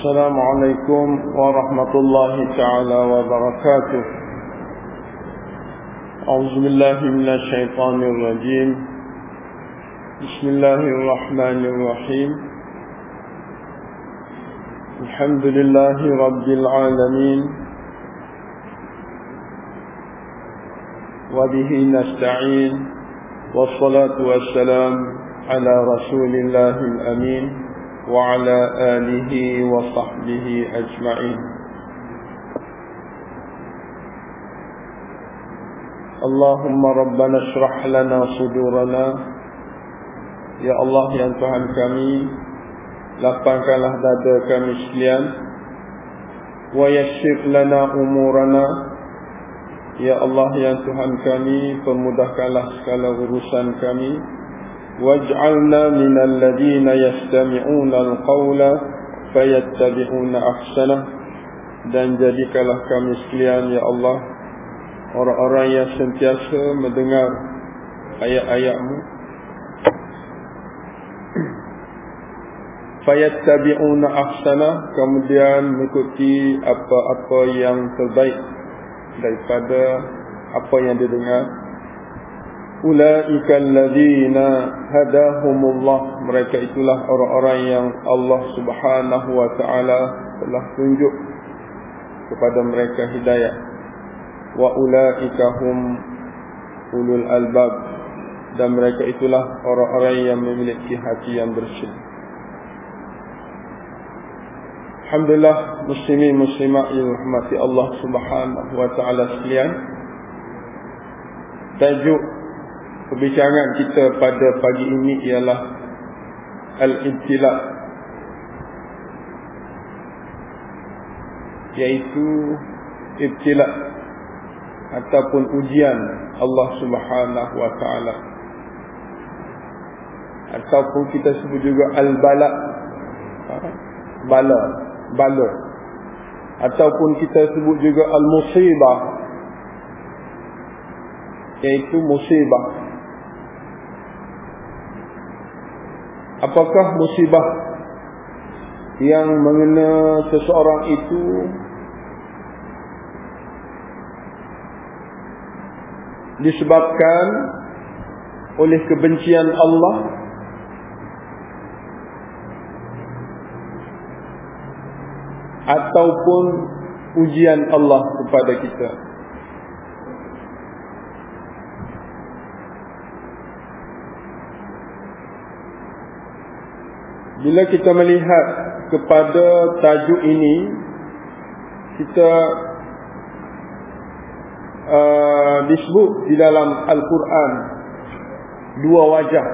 السلام عليكم ورحمة الله تعالى وبركاته. أعوذ بالله من الشيطان الرجيم. بسم الله الرحمن الرحيم. الحمد لله رب العالمين. وبه نستعين. والصلاة والسلام على رسول الله الأمين. وعلى آله وصحبه أجمعين اللهم ربنا اشرح لنا صدورنا Ya Allah yang Tuhan kami Lapangkanlah dada kami sekalian Wa yassir lana umurana Ya Allah yang Tuhan kami Permudahkanlah segala urusan kami Waj'alna minal ladhina yastami'una al-qawla Fayattabi'una ahsanah Dan jadikanlah kami sekalian Ya Allah. Orang-orang yang sentiasa mendengar Ayat-ayatmu. Fayattabi'una ahsana kemudian mengikuti apa-apa yang terbaik daripada apa yang didengar ulaika alladzina hadahumullah. Mereka itulah orang-orang yang Allah Subhanahu wa taala telah tunjuk kepada mereka hidayah. Wa ulaika hum ulul albab. Dan mereka itulah orang-orang yang memiliki hati yang bersih. Alhamdulillah muslimin muslimat rahmati Allah Subhanahu wa taala sekalian. Tajuk perbincangan kita pada pagi ini ialah al-ibtila yaitu ibtila ataupun ujian Allah Subhanahu wa taala. Ataupun kita sebut juga al-bala. Bala bala. Ataupun kita sebut juga al-musibah iaitu musibah apakah musibah yang mengena seseorang itu disebabkan oleh kebencian Allah ataupun ujian Allah kepada kita. Bila kita melihat kepada tajuk ini, kita uh, disebut di dalam Al-Quran dua wajah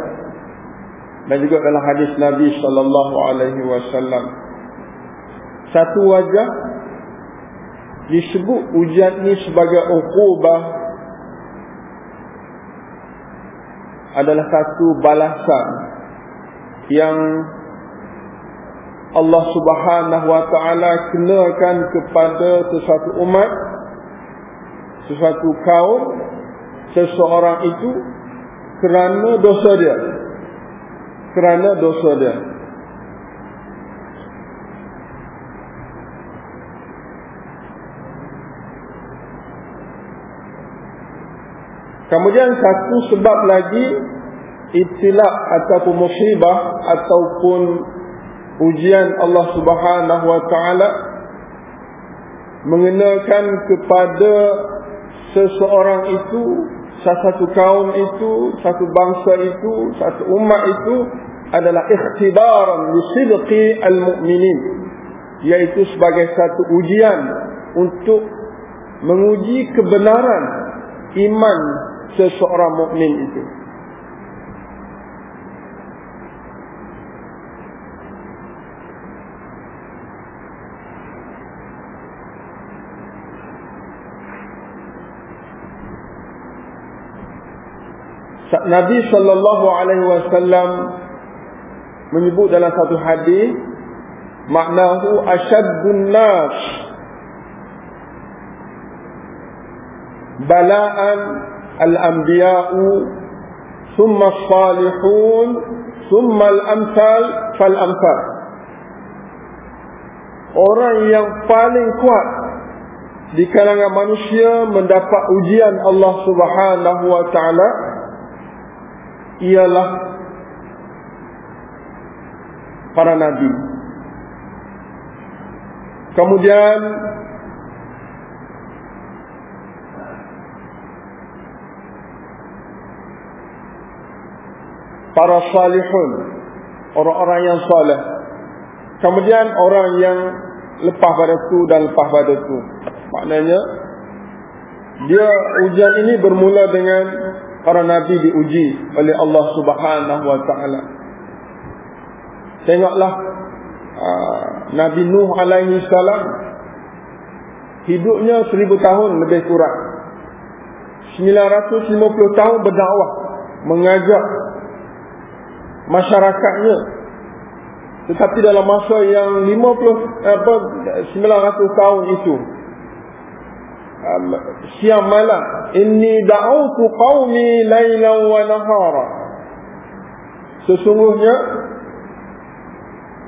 dan juga dalam hadis Nabi sallallahu alaihi wasallam. Satu wajah disebut ujian ini sebagai uqubah adalah satu balasan yang Allah Subhanahu wa taala kenakan kepada sesuatu umat sesuatu kaum seseorang itu kerana dosa dia. Kerana dosa dia. Kemudian satu sebab lagi ibtilak ataupun musibah ataupun ujian Allah Subhanahu wa taala mengenakan kepada seseorang itu satu kaum itu satu bangsa itu satu umat itu adalah ikhtibaran al-mu'minin yaitu sebagai satu ujian untuk menguji kebenaran iman seseorang mukmin itu. Nabi sallallahu alaihi wasallam menyebut dalam satu hadis maknahu asyaddun nas. Bala'an al-anbiya'u thumma salihun thumma al-amsal fal-amsal orang yang paling kuat di kalangan manusia mendapat ujian Allah Subhanahu wa taala ialah para nabi. Kemudian para salihun, orang-orang yang saleh. Kemudian orang yang lepas pada tu dan lepas pada tu. Maknanya dia ujian ini bermula dengan para nabi diuji oleh Allah Subhanahu wa taala. Tengoklah uh, Nabi Nuh alaihi salam hidupnya seribu tahun lebih kurang. 950 tahun berdakwah mengajak masyarakatnya tetapi dalam masa yang 50 apa 900 tahun itu siang malam inni da'utu qaumi lailan wa nahara sesungguhnya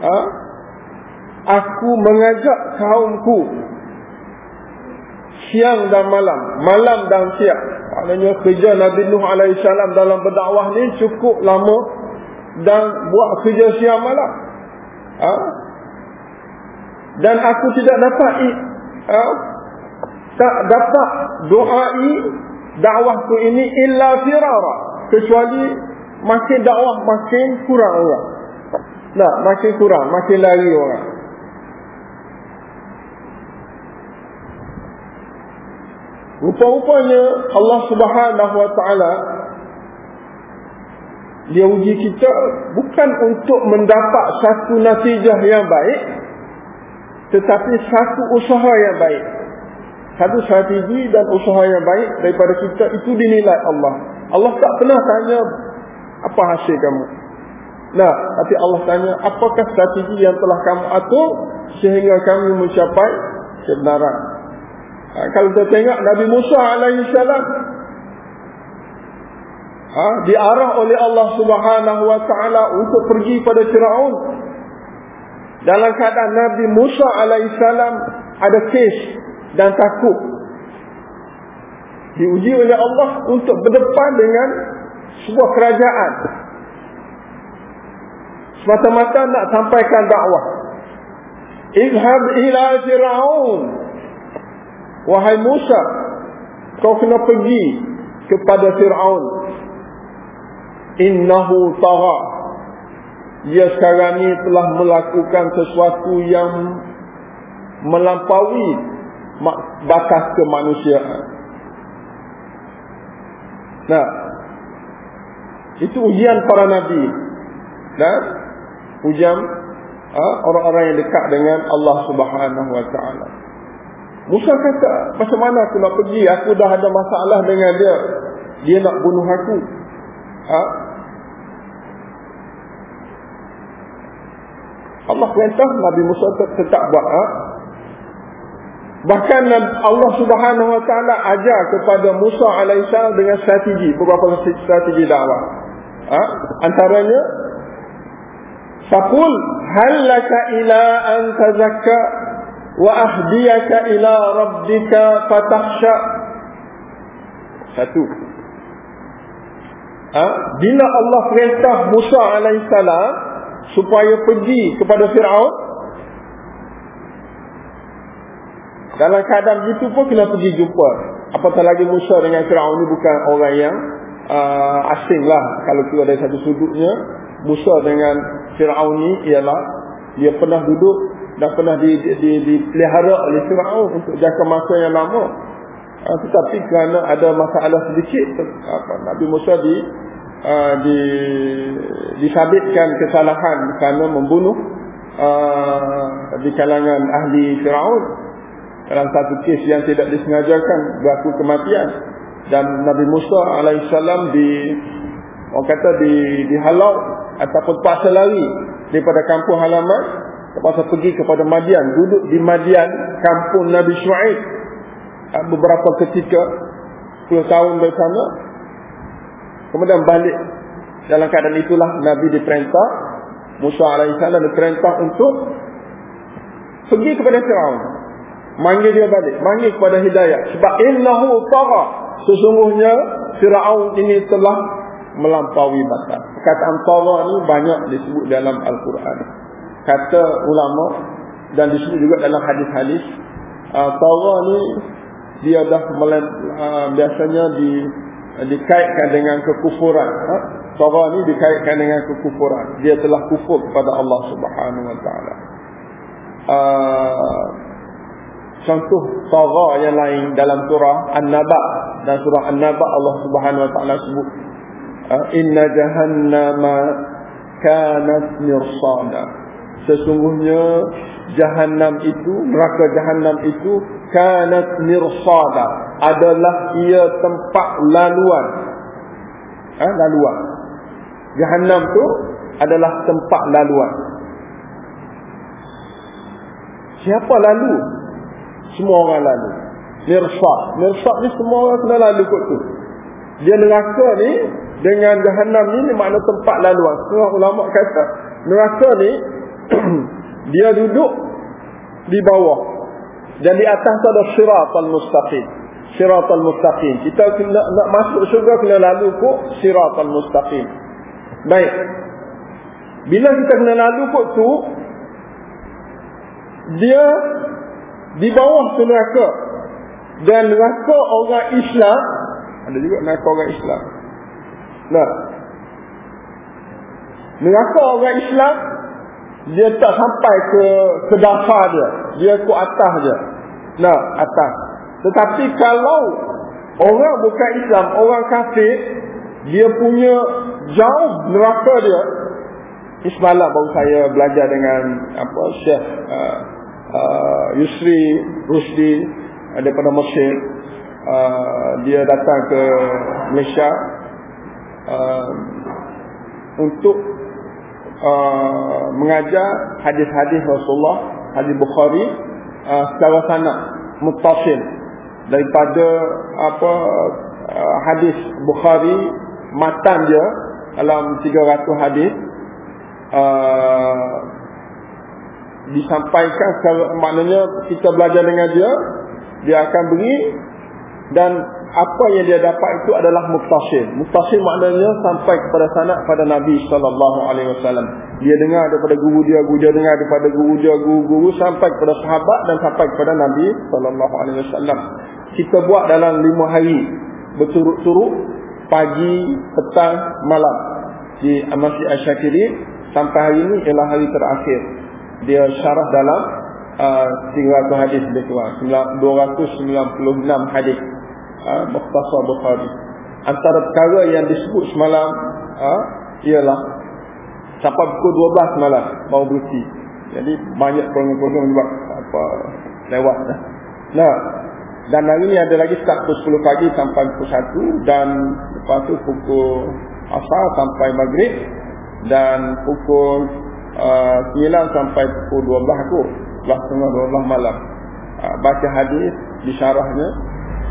ha, aku mengajak kaumku siang dan malam malam dan siang maknanya kerja Nabi Nuh alaihissalam dalam berdakwah ni cukup lama dan buat kerja siang malam ha? dan aku tidak dapat ha? Tak dapat doai dakwahku ini illa firara. Kecuali makin dakwah makin kurang orang. Nah makin kurang makin lari orang. Rupa-rupanya Allah subhanahu wa ta'ala dia uji kita bukan untuk mendapat satu natijah yang baik tetapi satu usaha yang baik satu strategi dan usaha yang baik daripada kita itu dinilai Allah. Allah tak pernah tanya apa hasil kamu? Nah tapi Allah tanya apakah strategi yang telah kamu atur sehingga kamu mencapai kebenaran? Ha, kalau kita tengok Nabi Musa alaihissalam ha, diarah oleh Allah Subhanahu wa taala untuk pergi pada Firaun. Dalam keadaan Nabi Musa alaihissalam ada kes dan takut. Diuji oleh Allah untuk berdepan dengan sebuah kerajaan. Semata-mata nak sampaikan dakwah. Izhab ila Firaun. Wahai Musa, kau kena pergi kepada Firaun innahu tagha dia sekarang ni telah melakukan sesuatu yang melampaui batas kemanusiaan. Nah. Itu ujian para nabi. Dan ujian ha, orang-orang yang dekat dengan Allah Subhanahu wa taala. Musa kata macam mana aku nak pergi? Aku dah ada masalah dengan dia. Dia nak bunuh aku. Ha? Allah perintah Nabi Musa tetap buat ha? Bahkan Allah Subhanahu Wa Taala ajar kepada Musa alaihissalam dengan strategi beberapa strategi dakwah. Ha? Antaranya Fakul hal ila an tazakka wa ahdiyaka ila rabbika fatahsha. Satu. Ha? Bila Allah perintah Musa alaihissalam supaya pergi kepada Fir'aun dalam keadaan itu pun kena pergi jumpa. Apatah lagi Musa dengan Fir'aun ini bukan orang yang uh, asing lah. Kalau kita ada satu sudutnya Musa dengan Fir'aun ini ialah dia pernah duduk dan pernah dipelihara di, di, oleh Fir'aun untuk jangka masa yang lama. Uh, tetapi kerana ada masalah sedikit apa, Nabi Musa di uh, di, disabitkan kesalahan kerana membunuh uh, di kalangan ahli Firaun dalam satu kes yang tidak disengajakan berlaku kematian. Dan Nabi Musa alaihissalam di orang kata di dihalau ataupun paksa lari daripada kampung halaman terpaksa pergi kepada Madian duduk di Madian kampung Nabi Shu'aib beberapa ketika 10 tahun dari sana Kemudian balik. Dalam keadaan itulah Nabi diperintah Musa AS diperintah untuk pergi kepada Firaun manggil dia balik. Manggil kepada hidayah. Sebab innahu tagha sesungguhnya Firaun ini telah melampaui batas. Perkataan tagha ni banyak disebut dalam al-Quran. Kata ulama dan disebut juga dalam hadis-hadis uh, tagha ni dia dah uh, biasanya di dikaitkan dengan kekufuran. Ha? tagha ni dikaitkan dengan kekufuran. Dia telah kufur kepada Allah Subhanahu wa taala. Uh, contoh tagha yang lain dalam surah An-Naba dan surah An-Naba Allah Subhanahu wa taala sebut uh, inna jahannama kanat mirsada. Sesungguhnya jahannam itu neraka jahannam itu kanat mirsada. Adalah ia tempat laluan. Ha, laluan. Jahannam tu adalah tempat laluan. Siapa lalu semua orang lalu. Mirsad mirsad ni semua orang kena lalu kot tu. Dia neraka ni dengan jahannam ni, ni makna tempat laluan. Semua ulama kata neraka ni dia duduk di bawah. Dan di atas tu ada siratal mustaqim. Siratal mustaqim. Kita kena nak masuk syurga kena lalu kok siratal mustaqim. Baik. Bila kita kena lalu kok tu dia di bawah tu neraka. Dan neraka orang Islam ada juga neraka orang Islam. Nah. Neraka orang Islam dia tak sampai ke ke dasar dia. Dia ke atas dia. Nah atas. Tetapi kalau orang bukan Islam orang kafir dia punya jauh neraka dia Ismail baru saya belajar dengan apa Syekh uh, uh, Yusri Rusdi daripada Mesir. Uh, dia datang ke Malaysia. Uh, untuk uh, mengajar hadis-hadis Rasulullah, hadis Bukhari uh, secara sanad muttasil. Daripada apa uh, hadis Bukhari matan dia dalam 300 hadis. Uh, disampaikan secara maknanya kita belajar dengan dia dia akan beri dan apa yang dia dapat itu adalah muttasil. Muttasil maknanya sampai kepada sanad pada Nabi sallallahu alaihi wasallam. Dia dengar daripada guru dia, guru dia dengar daripada guru dia, guru-guru sampai kepada sahabat dan sampai kepada Nabi sallallahu alaihi wasallam. Kita buat dalam lima hari berturut-turut pagi, petang, malam di Masjid Asy-Syakiri sampai hari ini ialah hari terakhir. Dia syarah dalam uh, 300 hadis lebih kurang, 296 hadis. Ha, Mukhtasar Bukhari. Antara perkara yang disebut semalam ha, Ialah Sampai pukul 12 malam Baru berhenti. Jadi banyak program-program juga apa, Lewat dah. Nah dan hari ni ada lagi start pukul 10 pagi sampai pukul 1 Dan lepas tu pukul asar sampai maghrib Dan pukul uh, 9 sampai pukul 12 aku Belah tengah 12 malam uh, Baca hadis disyarahnya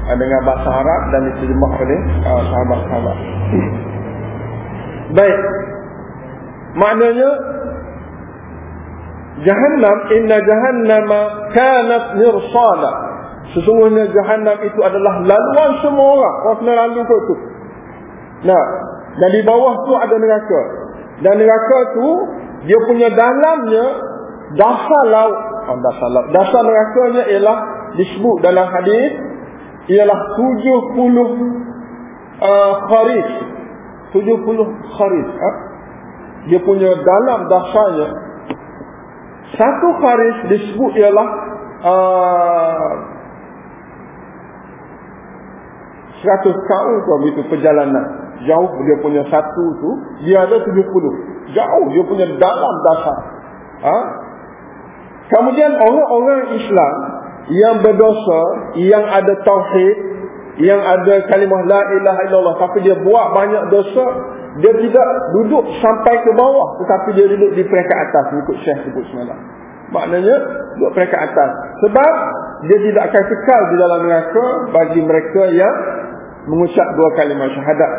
Ah, dengan bahasa Arab dan diterjemah oleh uh, sahabat-sahabat. Baik. Maknanya Jahannam inna jahannama kanat mirsada. Sesungguhnya jahannam itu adalah laluan semua orang. Orang kena lalu kot tu. Nah, dan di bawah tu ada neraka. Dan neraka tu dia punya dalamnya dasar laut. Oh, dasar laut. Dasar nerakanya ialah disebut dalam hadis ialah 70 uh, kharis 70 kharis ha? dia punya dalam dasarnya satu kharis disebut ialah uh, 100 tahun tu begitu perjalanan jauh dia punya satu tu dia ada 70 jauh dia punya dalam dasar ha? kemudian orang-orang Islam yang berdosa, yang ada tauhid, yang ada kalimah la ilaha illallah tapi dia buat banyak dosa, dia tidak duduk sampai ke bawah tetapi dia duduk di peringkat atas ikut Syekh sebut semalam. Maknanya duduk peringkat atas. Sebab dia tidak akan kekal di dalam neraka bagi mereka yang mengucap dua kalimah syahadat.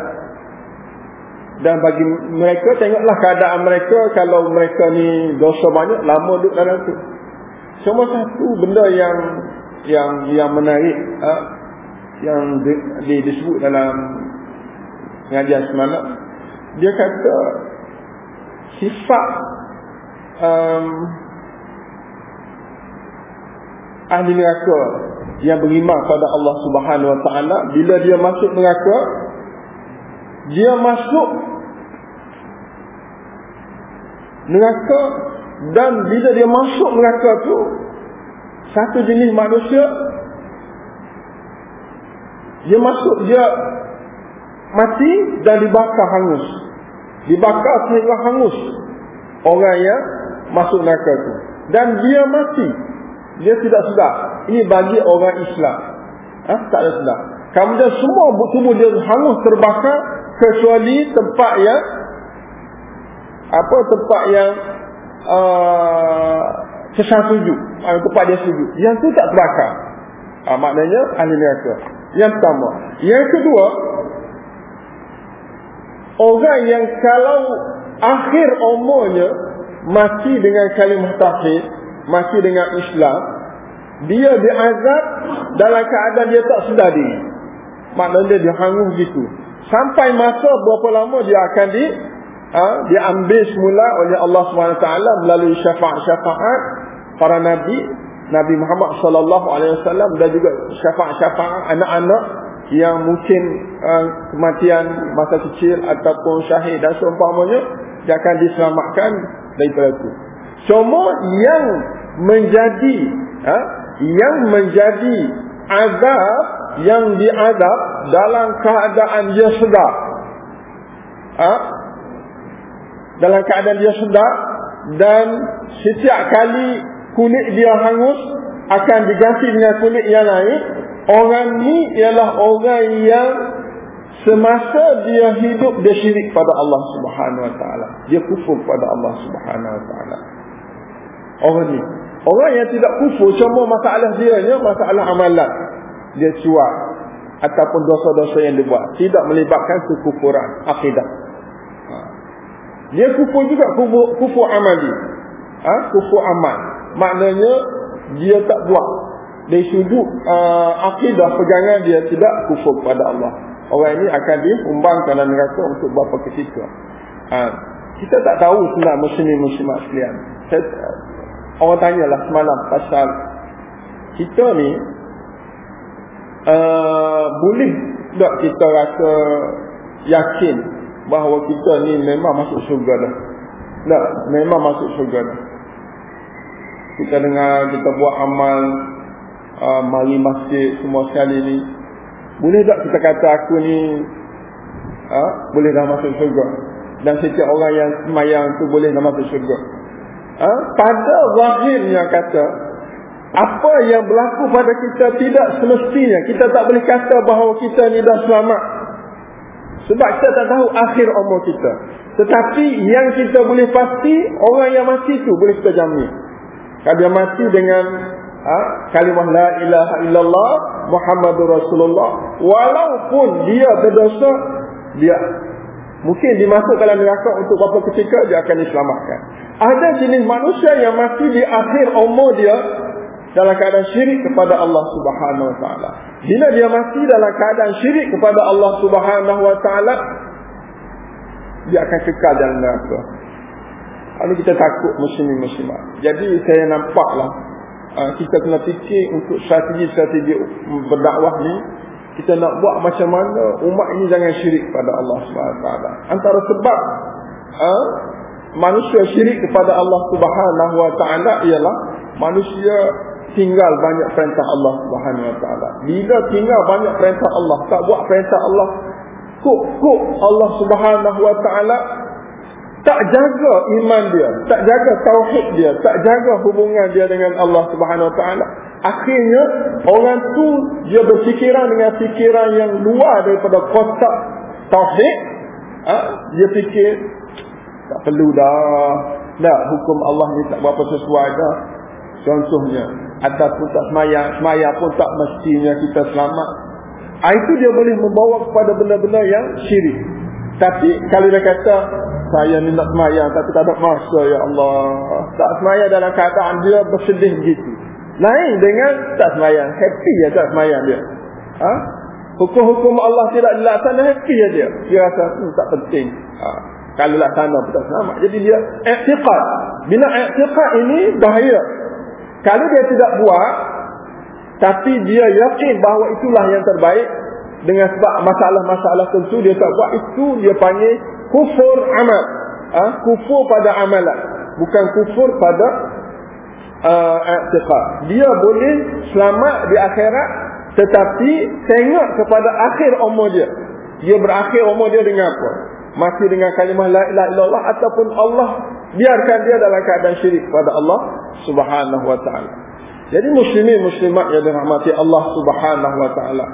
Dan bagi mereka tengoklah keadaan mereka kalau mereka ni dosa banyak lama duduk dalam tu. Cuma satu benda yang yang yang menarik ha, yang di, di, disebut dalam pengajian semalam dia kata sifat um, ahli neraka yang beriman pada Allah Subhanahu Wa Taala bila dia masuk neraka dia masuk neraka dan bila dia masuk neraka tu satu jenis manusia dia masuk dia mati dan dibakar hangus. Dibakar sehingga hangus orang yang masuk neraka tu. Dan dia mati dia tidak sedar ini bagi orang Islam. Ha? tak ada sedar kemudian semua tubuh dia hangus terbakar kecuali tempat yang apa tempat yang uh, sesat sujud. Uh, tempat dia sujud. Yang tu tak terbakar. Uh, maknanya ahli neraka. Yang pertama. Yang kedua orang yang kalau akhir umurnya mati dengan kalimah tauhid mati dengan Islam dia diazab dalam keadaan dia tak sedar diri maknanya dia hangus gitu sampai masa berapa lama dia akan di ha, diambil semula oleh Allah SWT melalui syafaat-syafaat para nabi Nabi Muhammad wasallam dan juga syafaat-syafaat anak-anak yang mungkin uh, kematian masa kecil ataupun syahid dan seumpamanya dia akan diselamatkan daripada itu. Cuma yang menjadi ha, yang menjadi azab yang diadab dalam keadaan dia sedar. Ha? Dalam keadaan dia sedar dan setiap kali kulit dia hangus akan diganti dengan kulit yang lain. Orang ni ialah orang yang semasa dia hidup dia syirik pada Allah Subhanahu Wa Taala. Dia kufur pada Allah Subhanahu Wa Taala. Orang ni, orang yang tidak kufur cuma masalah dia nya masalah amalan. Dia cuak ataupun dosa-dosa yang dibuat tidak melibatkan kekufuran akidah. Ha. Dia kufur juga kufur, kufur amali. Ha? Kufur amal. Maknanya dia tak buat dari sudut uh, akidah pegangan dia tidak kufur kepada Allah. Orang ini akan diumbangkan dalam neraka untuk berapa ketika. Ha. Kita tak tahu sebenarnya muslim-muslimat sekalian. Saya, orang tanyalah semalam pasal kita ni uh, boleh tak kita rasa yakin bahawa kita ni memang masuk syurga dah. Tak, memang masuk syurga dah. Kita dengar, kita buat amal, uh, mari masjid semua sekali ni. Boleh tak kita kata aku ni uh, boleh dah masuk syurga? Dan setiap orang yang semayang tu boleh dah masuk syurga. Uh, pada zahirnya kata, apa yang berlaku pada kita tidak semestinya. Kita tak boleh kata bahawa kita ni dah selamat. Sebab kita tak tahu akhir umur kita. Tetapi yang kita boleh pasti, orang yang mati tu boleh kita jamin. Kalau dia mati dengan ha, kalimah la ilaha illallah Muhammadur Rasulullah. Walaupun dia berdosa, dia mungkin dimasukkan dalam neraka untuk beberapa ketika dia akan diselamatkan. Ada jenis manusia yang mati di akhir umur dia dalam keadaan syirik kepada Allah Subhanahu wa taala. Bila dia mati dalam keadaan syirik kepada Allah Subhanahu wa taala, dia akan kekal dalam neraka. Lalu kita takut muslim-muslimat. Jadi saya nampaklah uh, kita kena fikir untuk strategi-strategi berdakwah ni kita nak buat macam mana umat ini jangan syirik kepada Allah taala. Antara sebab uh, manusia syirik kepada Allah Subhanahu wa taala ialah manusia tinggal banyak perintah Allah Subhanahu wa taala. Bila tinggal banyak perintah Allah, tak buat perintah Allah, kok kok Allah Subhanahu wa taala tak jaga iman dia, tak jaga tauhid dia, tak jaga hubungan dia dengan Allah Subhanahu wa taala. Akhirnya orang tu dia berfikiran dengan fikiran yang luar daripada kotak tauhid. Ha? Dia fikir tak perlu dah. Tak, hukum Allah ni tak berapa sesuai dah. Contohnya, ataupun tak semayang, semayang pun tak mestinya kita selamat. Ah, itu dia boleh membawa kepada benda-benda yang syirik. Tapi kalau dia kata, saya ni nak semayang tapi tak ada masa ya Allah. Tak semayang dalam keadaan dia bersedih begitu. Lain dengan tak semayang. Happy ya tak semayang dia. Ha? Hukum-hukum Allah tidak dilaksanakan happy ya dia. Dia rasa hmm, tak penting. Ha. Kalau laksana pun tak selamat. Jadi dia i'tiqad. Bila i'tiqad ini bahaya. Kalau dia tidak buat tapi dia yakin bahawa itulah yang terbaik dengan sebab masalah-masalah tentu dia tak buat itu dia panggil kufur amal. Ha? kufur pada amalan. Bukan kufur pada uh, i'tiqad. Dia boleh selamat di akhirat tetapi tengok kepada akhir umur dia. Dia berakhir umur dia dengan apa? Mati dengan kalimah la ilaha illallah ataupun Allah biarkan dia dalam keadaan syirik pada Allah Subhanahu wa taala. Jadi muslimin muslimat yang dirahmati Allah Subhanahu wa taala.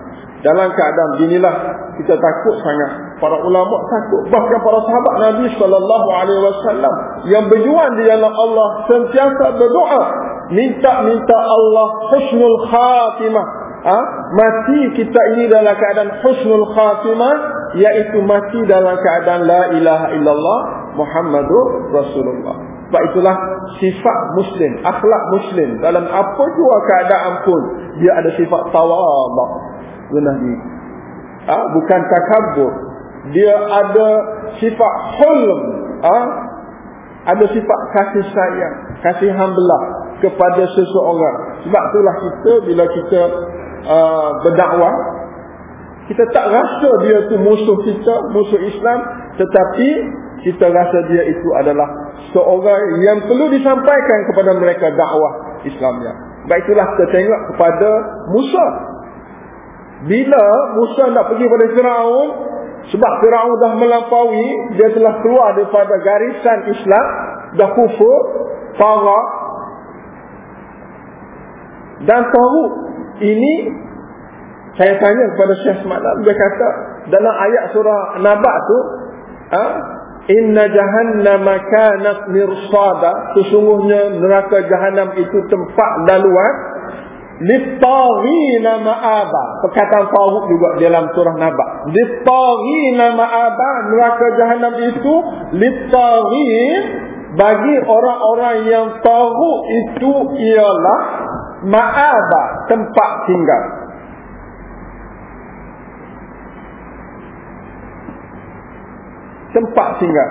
Dalam keadaan inilah kita takut sangat. Para ulama takut. Bahkan para sahabat Nabi sallallahu alaihi wasallam yang berjuang di jalan Allah sentiasa berdoa minta-minta Allah husnul khatimah ha? mati kita ini dalam keadaan husnul khatimah iaitu mati dalam keadaan la ilaha illallah Muhammadur Rasulullah. Sebab itulah sifat muslim, akhlak muslim dalam apa jua keadaan pun dia ada sifat diri. Ha? bukan takabur. Dia ada sifat hulm, ha? ada sifat kasih sayang, kasih hambelah kepada seseorang. Sebab itulah kita bila kita uh, berdakwah kita tak rasa dia tu musuh kita musuh Islam tetapi kita rasa dia itu adalah seorang yang perlu disampaikan kepada mereka dakwah Islamnya baik itulah kita tengok kepada Musa bila Musa nak pergi pada Firaun sebab Firaun dah melampaui dia telah keluar daripada garisan Islam dah kufur parah. Dan tahu ini saya tanya kepada Syekh semalam dia kata dalam ayat surah Naba tu ha inna jahannama kanat mirsada. Sesungguhnya neraka jahanam itu tempat laluan litaghina ma'aba. Perkataan tahu juga dalam surah Naba. Litaghina ma'aba neraka jahanam itu litaghin bagi orang-orang yang tahu itu ialah ma'aba tempat tinggal. Tempat tinggal.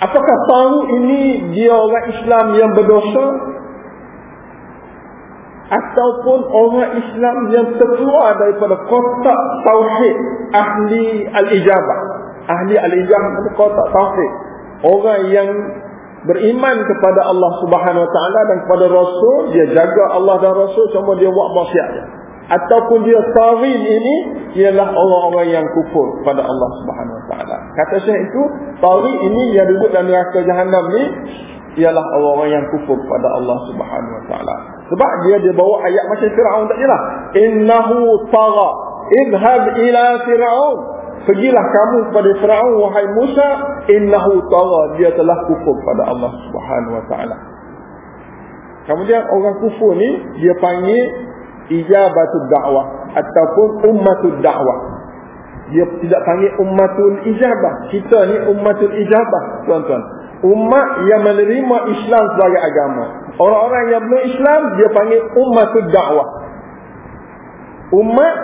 Apakah tahu ini dia orang Islam yang berdosa ataupun orang Islam yang terkeluar daripada kotak tauhid ahli al-ijabah. Ahli al-ijabah kotak tauhid. Orang yang beriman kepada Allah Subhanahu Wa Taala dan kepada Rasul dia jaga Allah dan Rasul cuma dia buat maksiat ataupun dia tarin ini ialah orang-orang yang kufur kepada Allah Subhanahu Wa Taala. Kata saya itu tarin ini yang disebut dalam neraka jahanam ni ialah orang-orang yang kufur kepada Allah Subhanahu Wa Taala sebab dia dia bawa ayat macam Firaun tak jelah innahu tagha idhhab ila firaun Pergilah kamu kepada Firaun wahai Musa innahu tagha dia telah kufur pada Allah Subhanahu wa taala. Kemudian orang kufur ni dia panggil ijabatul dakwah ataupun ummatul dakwah. Dia tidak panggil ummatul ijabah. Kita ni ummatul ijabah, tuan-tuan. Umat yang menerima Islam sebagai agama. Orang-orang yang belum Islam dia panggil ummatul dakwah. Umat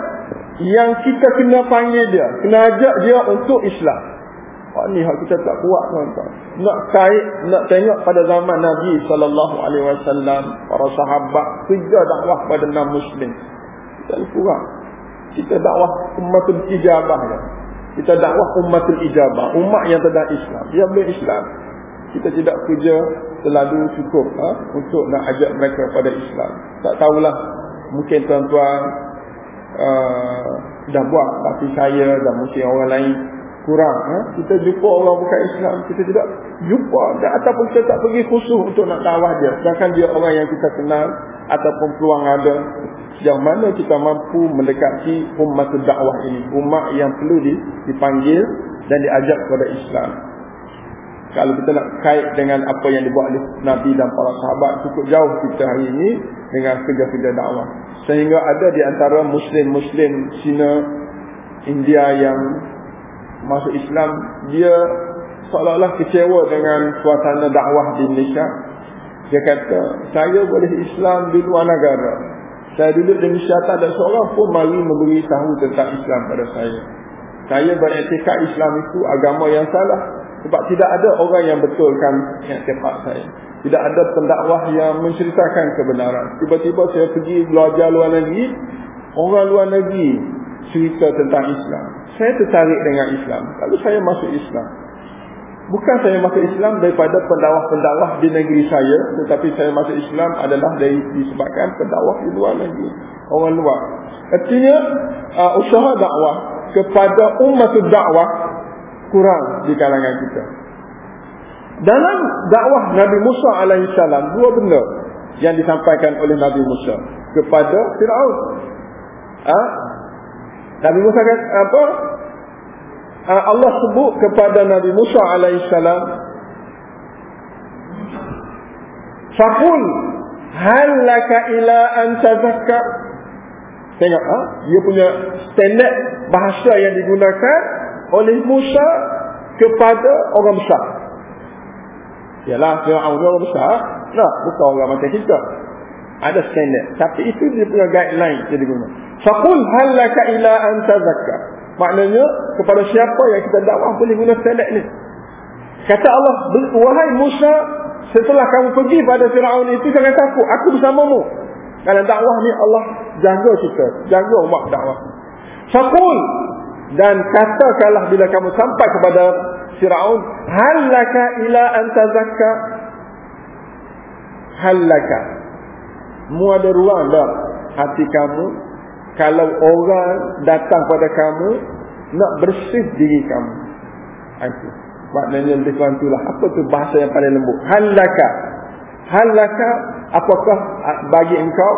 yang kita kena panggil dia kena ajak dia untuk Islam. Oh, ni hak kita tak kuat tuan-tuan. Nak kait nak tengok pada zaman Nabi SAW para sahabat kerja dakwah pada enam muslim. Kita kurang. Kita dakwah umatul ijabah ya. kita dakwah umatul ijabah. Umat yang tidak Islam. Dia boleh Islam kita tidak kerja terlalu cukup ha? untuk nak ajak mereka pada Islam tak tahulah mungkin tuan-tuan uh, dah buat tapi saya dan mungkin orang lain kurang ha? kita jumpa orang bukan Islam kita tidak jumpa dan, ataupun kita tak pergi khusus untuk nak dakwah dia sedangkan dia orang yang kita kenal ataupun peluang ada sejauh mana kita mampu mendekati umat dakwah ini umat yang perlu dipanggil dan diajak kepada Islam kalau kita nak kait dengan apa yang dibuat oleh Nabi dan para sahabat cukup jauh kita hari ini dengan kerja-kerja dakwah sehingga ada di antara muslim-muslim Cina India yang masuk Islam dia seolah-olah kecewa dengan suasana dakwah di Indonesia. Dia kata, saya boleh Islam di luar negara. Saya duduk di Indonesia tak ada seorang pun mari memberi tahu tentang Islam pada saya. Saya beretikad Islam itu agama yang salah. Sebab tidak ada orang yang betulkan yang tepat saya. Tidak ada pendakwah yang menceritakan kebenaran. Tiba-tiba saya pergi belajar luar negeri. Orang luar negeri cerita tentang Islam. Saya tertarik dengan Islam. Lalu saya masuk Islam. Bukan saya masuk Islam daripada pendakwah-pendakwah di negeri saya. Tetapi saya masuk Islam adalah dari disebabkan pendakwah di luar negeri. Orang luar. Artinya uh, usaha dakwah kepada umat dakwah kurang di kalangan kita. Dalam dakwah Nabi Musa alaihissalam dua benda yang disampaikan oleh Nabi Musa kepada Firaun. Ha? Nabi Musa kata apa? Ha, Allah sebut kepada Nabi Musa alaihissalam Fakul hal laka ila an tazakka Tengok ha? dia punya standard bahasa yang digunakan oleh Musa kepada orang besar. Yalah, Fir'aun orang besar. Nah, bukan orang macam kita. Ada standard. Tapi itu dia punya guideline dia digunakan. Fakul hal laka ila an tazakka Maknanya kepada siapa yang kita dakwah boleh guna standard ni. Kata Allah, wahai Musa, setelah kamu pergi pada Firaun itu jangan takut, aku bersamamu. Dalam dakwah ni Allah jaga kita, jaga umat dakwah. Fakul dan katakanlah bila kamu sampai kepada Firaun, halaka ila anta zakka. Halaka. Mu ada ruang dah hati kamu kalau orang datang pada kamu nak bersih diri kamu. Itu. Maknanya lebih kurang itulah. Apa tu bahasa yang paling lembut? Halaka halaka apakah bagi engkau?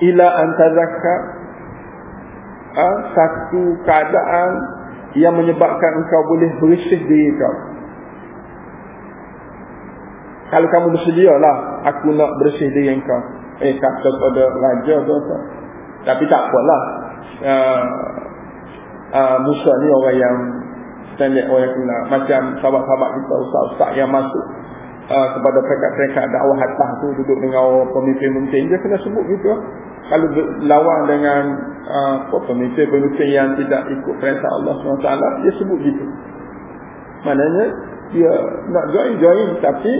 Ila antazakka ha? satu keadaan yang menyebabkan engkau boleh bersih diri kau kalau kamu bersedia lah aku nak bersih diri engkau eh kata pada raja tu tapi tak apalah. Uh, uh, Musa ni orang yang standard orang yang kenal. Macam sahabat-sahabat kita, ustaz-ustaz yang masuk uh, kepada peringkat-peringkat dakwah hatah tu duduk dengan pemimpin-pemimpin. Dia kena sebut gitu. Kalau lawan dengan uh, pemimpin-pemimpin yang tidak ikut perintah Allah SWT, dia sebut gitu. Maknanya, dia nak join-join tapi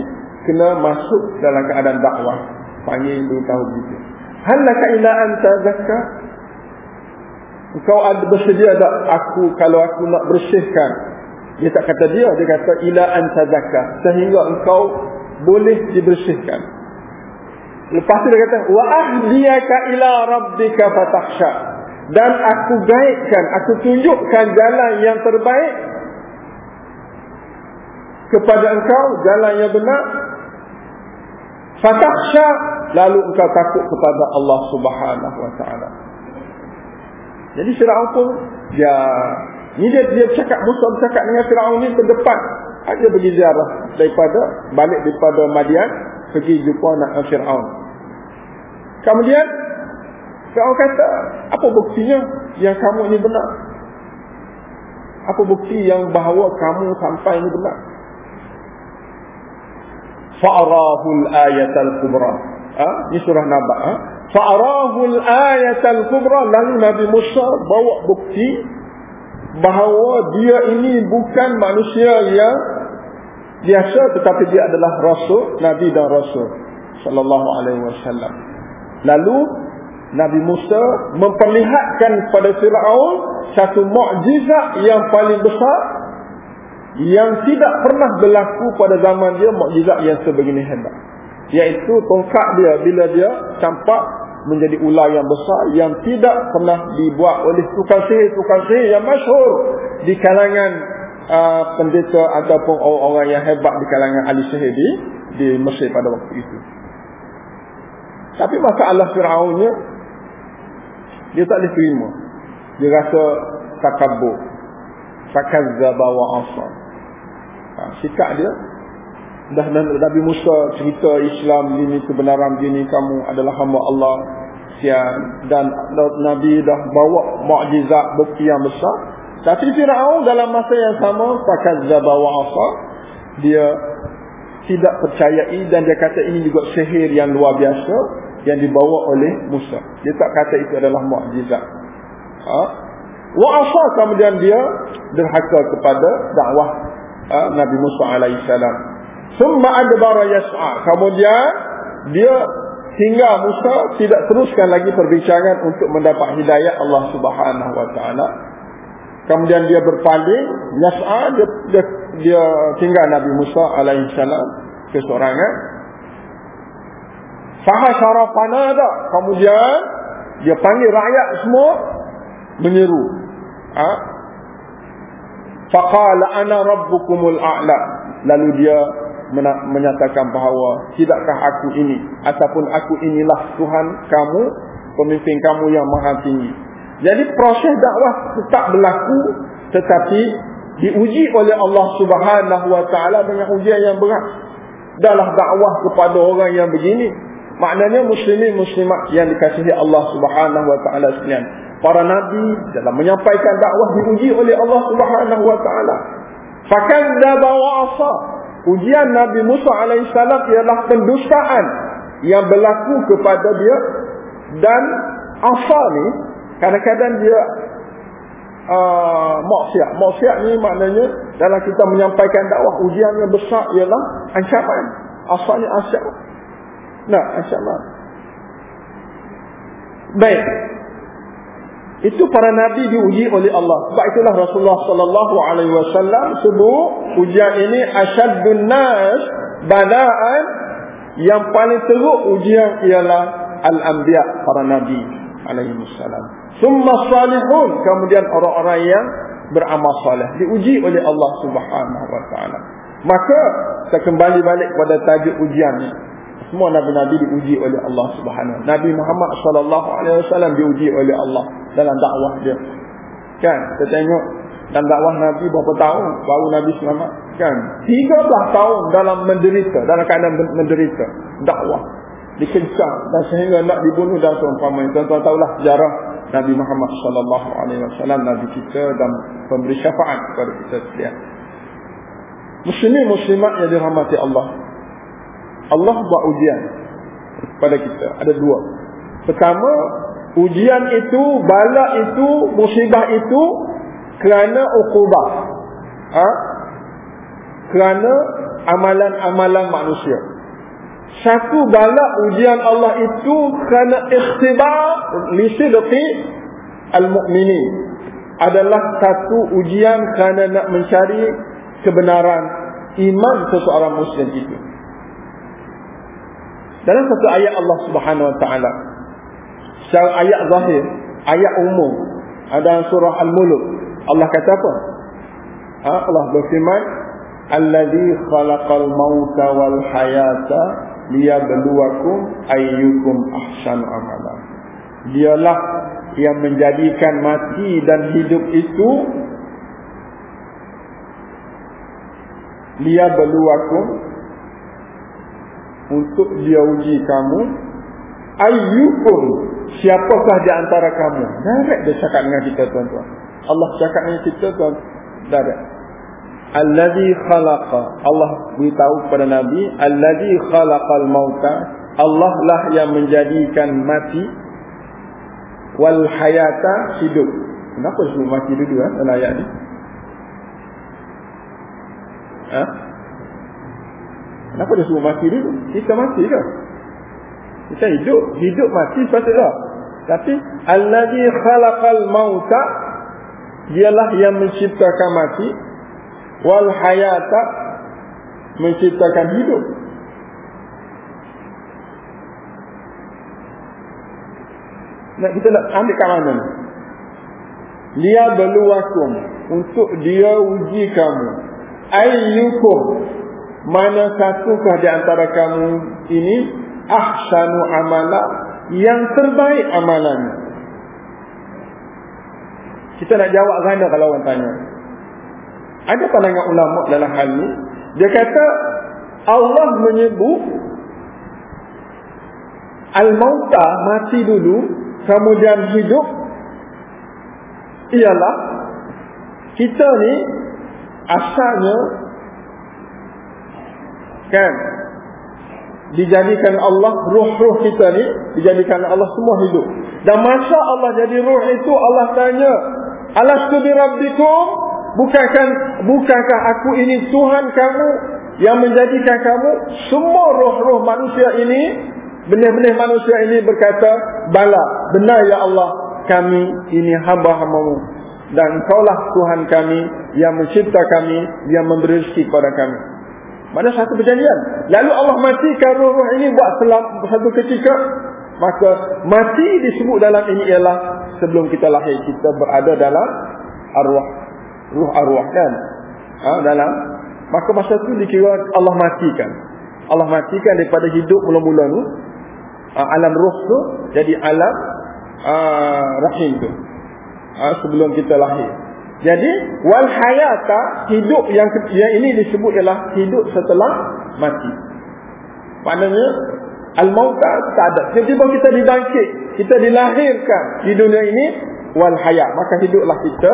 kena masuk dalam keadaan dakwah. Panggil beritahu gitu. Halaka ila anta zakka? Engkau ada bersedia tak aku kalau aku nak bersihkan? Dia tak kata dia, dia kata ila anta zakka. Sehingga engkau boleh dibersihkan. Lepas tu dia kata wa ahdiyaka ila rabbika fatakhsha. Dan aku gaitkan, aku tunjukkan jalan yang terbaik kepada engkau, jalan yang benar. Fatakhsha lalu engkau takut kepada Allah Subhanahu wa taala. Jadi Firaun pun dia ni dia dia cakap Musa bercakap dengan Firaun ni ke depan. Dia pergi ziarah daripada balik daripada Madian pergi jumpa nak Firaun. Kemudian Firaun kata, apa buktinya yang kamu ini benar? Apa bukti yang bahawa kamu sampai ini benar? Fa'arahul ayatal kubra ha? Ini surah Naba ha? Fa'arahul ayatal kubra Lalu Nabi Musa bawa bukti Bahawa dia ini bukan manusia yang Biasa tetapi dia adalah Rasul Nabi dan Rasul Sallallahu alaihi wasallam. Lalu Nabi Musa memperlihatkan kepada Fir'aun Satu mukjizat yang paling besar Yang tidak pernah berlaku pada zaman dia Mukjizat yang sebegini hebat Iaitu tongkat dia. Bila dia campak menjadi ular yang besar yang tidak pernah dibuat oleh tukang sihir-tukang sihir yang masyhur di kalangan uh, pendeta ataupun orang-orang yang hebat di kalangan ahli sihir di, di Mesir pada waktu itu. Tapi masalah Fir'aunnya dia tak boleh terima. Dia rasa takabur. Fakazzaba wa asal. Ha, sikap dia dah Nabi Musa cerita Islam ini kebenaran ini kamu adalah hamba Allah. Sian. Dan Nabi dah bawa mukjizat bukti yang besar. Tapi Fir'aun dalam masa yang sama Fakadzaba wa'afa Dia tidak percayai Dan dia kata ini juga sihir yang luar biasa Yang dibawa oleh Musa. Dia tak kata itu adalah mu'jizat ha? Wa'afa kemudian dia Derhaka kepada dakwah ha? Nabi Musa AS Summa adbara yas'a Kemudian dia Hingga Musa tidak teruskan lagi perbincangan untuk mendapat hidayah Allah Subhanahu Wa Taala. Kemudian dia berpaling, yas'a dia, dia, dia tinggal Nabi Musa alaihissalam kesorangan. Fahashara fanada. Kemudian dia panggil rakyat semua menyeru. Ha? Faqala ana rabbukumul a'la. Lalu dia menyatakan bahawa tidakkah aku ini ataupun aku inilah Tuhan kamu pemimpin kamu yang maha tinggi. Jadi proses dakwah tetap berlaku tetapi diuji oleh Allah Subhanahu wa taala dengan ujian yang berat. Dalam dakwah kepada orang yang begini maknanya muslimin muslimat yang dikasihi Allah Subhanahu wa taala sekalian. Para nabi dalam menyampaikan dakwah diuji oleh Allah Subhanahu wa taala. Fakadzdzaba wa asa ujian Nabi Musa AS ialah pendustaan yang berlaku kepada dia. Dan asal ni kadang-kadang dia uh, maksiat. Maksiat ni maknanya dalam kita menyampaikan dakwah ujian yang besar ialah ancaman. Asalnya ancaman. Nah ancaman. Baik itu para nabi diuji oleh Allah. Sebab itulah Rasulullah sallallahu alaihi wasallam sebut ujian ini asyaddun nas bala'an yang paling teruk ujian ialah al-anbiya para nabi alaihi wasallam. Summa salihun kemudian orang-orang yang beramal soleh diuji oleh Allah Subhanahu wa taala. Maka kita kembali balik kepada tajuk ujian ini. Semua nabi-nabi diuji oleh Allah Subhanahu. Nabi Muhammad sallallahu alaihi wasallam diuji oleh Allah dalam dakwah dia. Kan? Kita tengok dalam dakwah Nabi berapa tahun baru Nabi selamat? Kan? 13 tahun dalam menderita, dalam keadaan menderita dakwah. Dikencang dan sehingga nak dibunuh dan seumpamanya. Tuan-tuan tahulah sejarah Nabi Muhammad sallallahu alaihi wasallam Nabi kita dan pemberi syafaat kepada kita sekalian. Muslimin muslimat yang dirahmati Allah. Allah buat ujian pada kita. Ada dua. Pertama, ujian itu, bala itu, musibah itu kerana ukubah. Ha? Kerana amalan-amalan manusia. Satu bala ujian Allah itu kerana ikhtibar lisidqi al-mu'minin. Adalah satu ujian kerana nak mencari kebenaran iman seseorang muslim itu. Dalam satu ayat Allah Subhanahu wa taala secara ayat zahir, ayat umum ada surah Al-Mulk. Allah kata apa? Ha, Allah berfirman, "Allazi khalaqal mauta wal hayata liyabluwakum ayyukum ahsanu amala." Dialah yang menjadikan mati dan hidup itu liyabluwakum untuk dia uji kamu ayyukum siapakah di antara kamu? Direct dia cakap dengan kita tuan-tuan. Allah cakap dengan kita tuan direct. Allazi khalaqa. Allah beritahu kepada nabi allazi khalaqal mauta. Allah lah yang menjadikan mati wal hayata hidup. Kenapa sebut mati dulu ha, dalam ayat ni? Ha? kenapa dia sebut mati dulu? Kita mati ke? Kita hidup, hidup mati sepatutnya. Tapi allazi khalaqal mauta dialah yang menciptakan mati wal hayata menciptakan hidup. Nak kita nak ambil kat mana ni? Dia beluakum untuk dia uji kamu. Ayyukum mana satukah di antara kamu ini ahsanu amala yang terbaik amalan. Kita nak jawab ganda kalau orang tanya. Ada pandangan ulama dalam hal ini. Dia kata Allah menyebut al-mauta mati dulu kemudian hidup ialah kita ni asalnya kan dijadikan Allah ruh-ruh kita ni dijadikan Allah semua hidup. Dan masa Allah jadi ruh itu Allah tanya alastu bi rabbikum? Bukankah bukankah aku ini Tuhan kamu yang menjadikan kamu? Semua roh-roh manusia ini benih-benih manusia ini berkata bala benar ya Allah kami ini hamba-hambamu. Dan kaulah Tuhan kami yang mencipta kami yang memberi rezeki kepada kami mana satu perjanjian. Lalu Allah matikan roh-roh ini buat selam, satu ketika. Maka mati disebut dalam ini ialah sebelum kita lahir. Kita berada dalam arwah. Ruh arwah kan. Ha, dalam. Maka masa itu dikira Allah matikan. Allah matikan daripada hidup mula-mula tu. Ha, alam roh tu jadi alam ha, rahim tu. Ha, sebelum kita lahir. Jadi wal hayata hidup yang yang ini disebut ialah hidup setelah mati. Maknanya al mauta tak ada. Tiba-tiba kita dibangkit, kita dilahirkan di dunia ini wal hayat. Maka hiduplah kita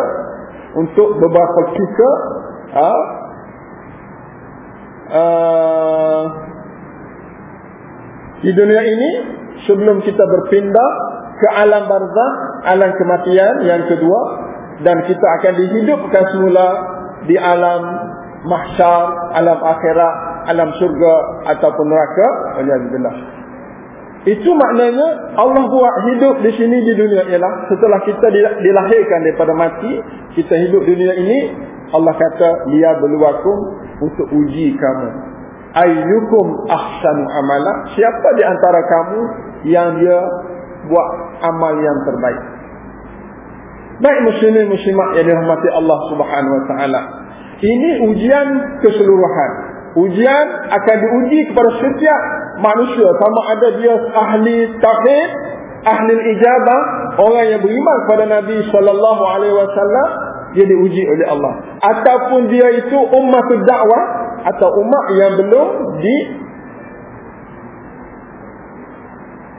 untuk beberapa kita ha, uh, di dunia ini sebelum kita berpindah ke alam barzah, alam kematian yang kedua dan kita akan dihidupkan semula di alam mahsyar, alam akhirat, alam surga ataupun neraka. Alhamdulillah. Itu maknanya Allah buat hidup di sini di dunia ialah setelah kita dilahirkan daripada mati, kita hidup dunia ini, Allah kata liya beluakum untuk uji kamu. Ayyukum ahsanu amala? Siapa di antara kamu yang dia buat amal yang terbaik? Baik muslimin muslimat yang dirahmati Allah Subhanahu wa taala. Ini ujian keseluruhan. Ujian akan diuji kepada setiap manusia sama ada dia ahli tauhid, ahli ijabah, orang yang beriman kepada Nabi sallallahu alaihi wasallam dia diuji oleh Allah ataupun dia itu umat dakwah atau umat yang belum di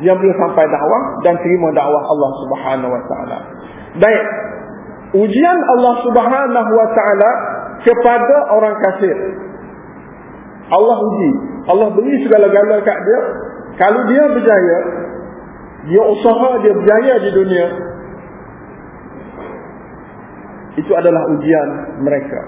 yang belum sampai dakwah dan terima dakwah Allah Subhanahu wa taala. Baik. Ujian Allah Subhanahu wa taala kepada orang kafir. Allah uji. Allah beri segala-galanya kat dia. Kalau dia berjaya, dia usaha dia berjaya di dunia. Itu adalah ujian mereka.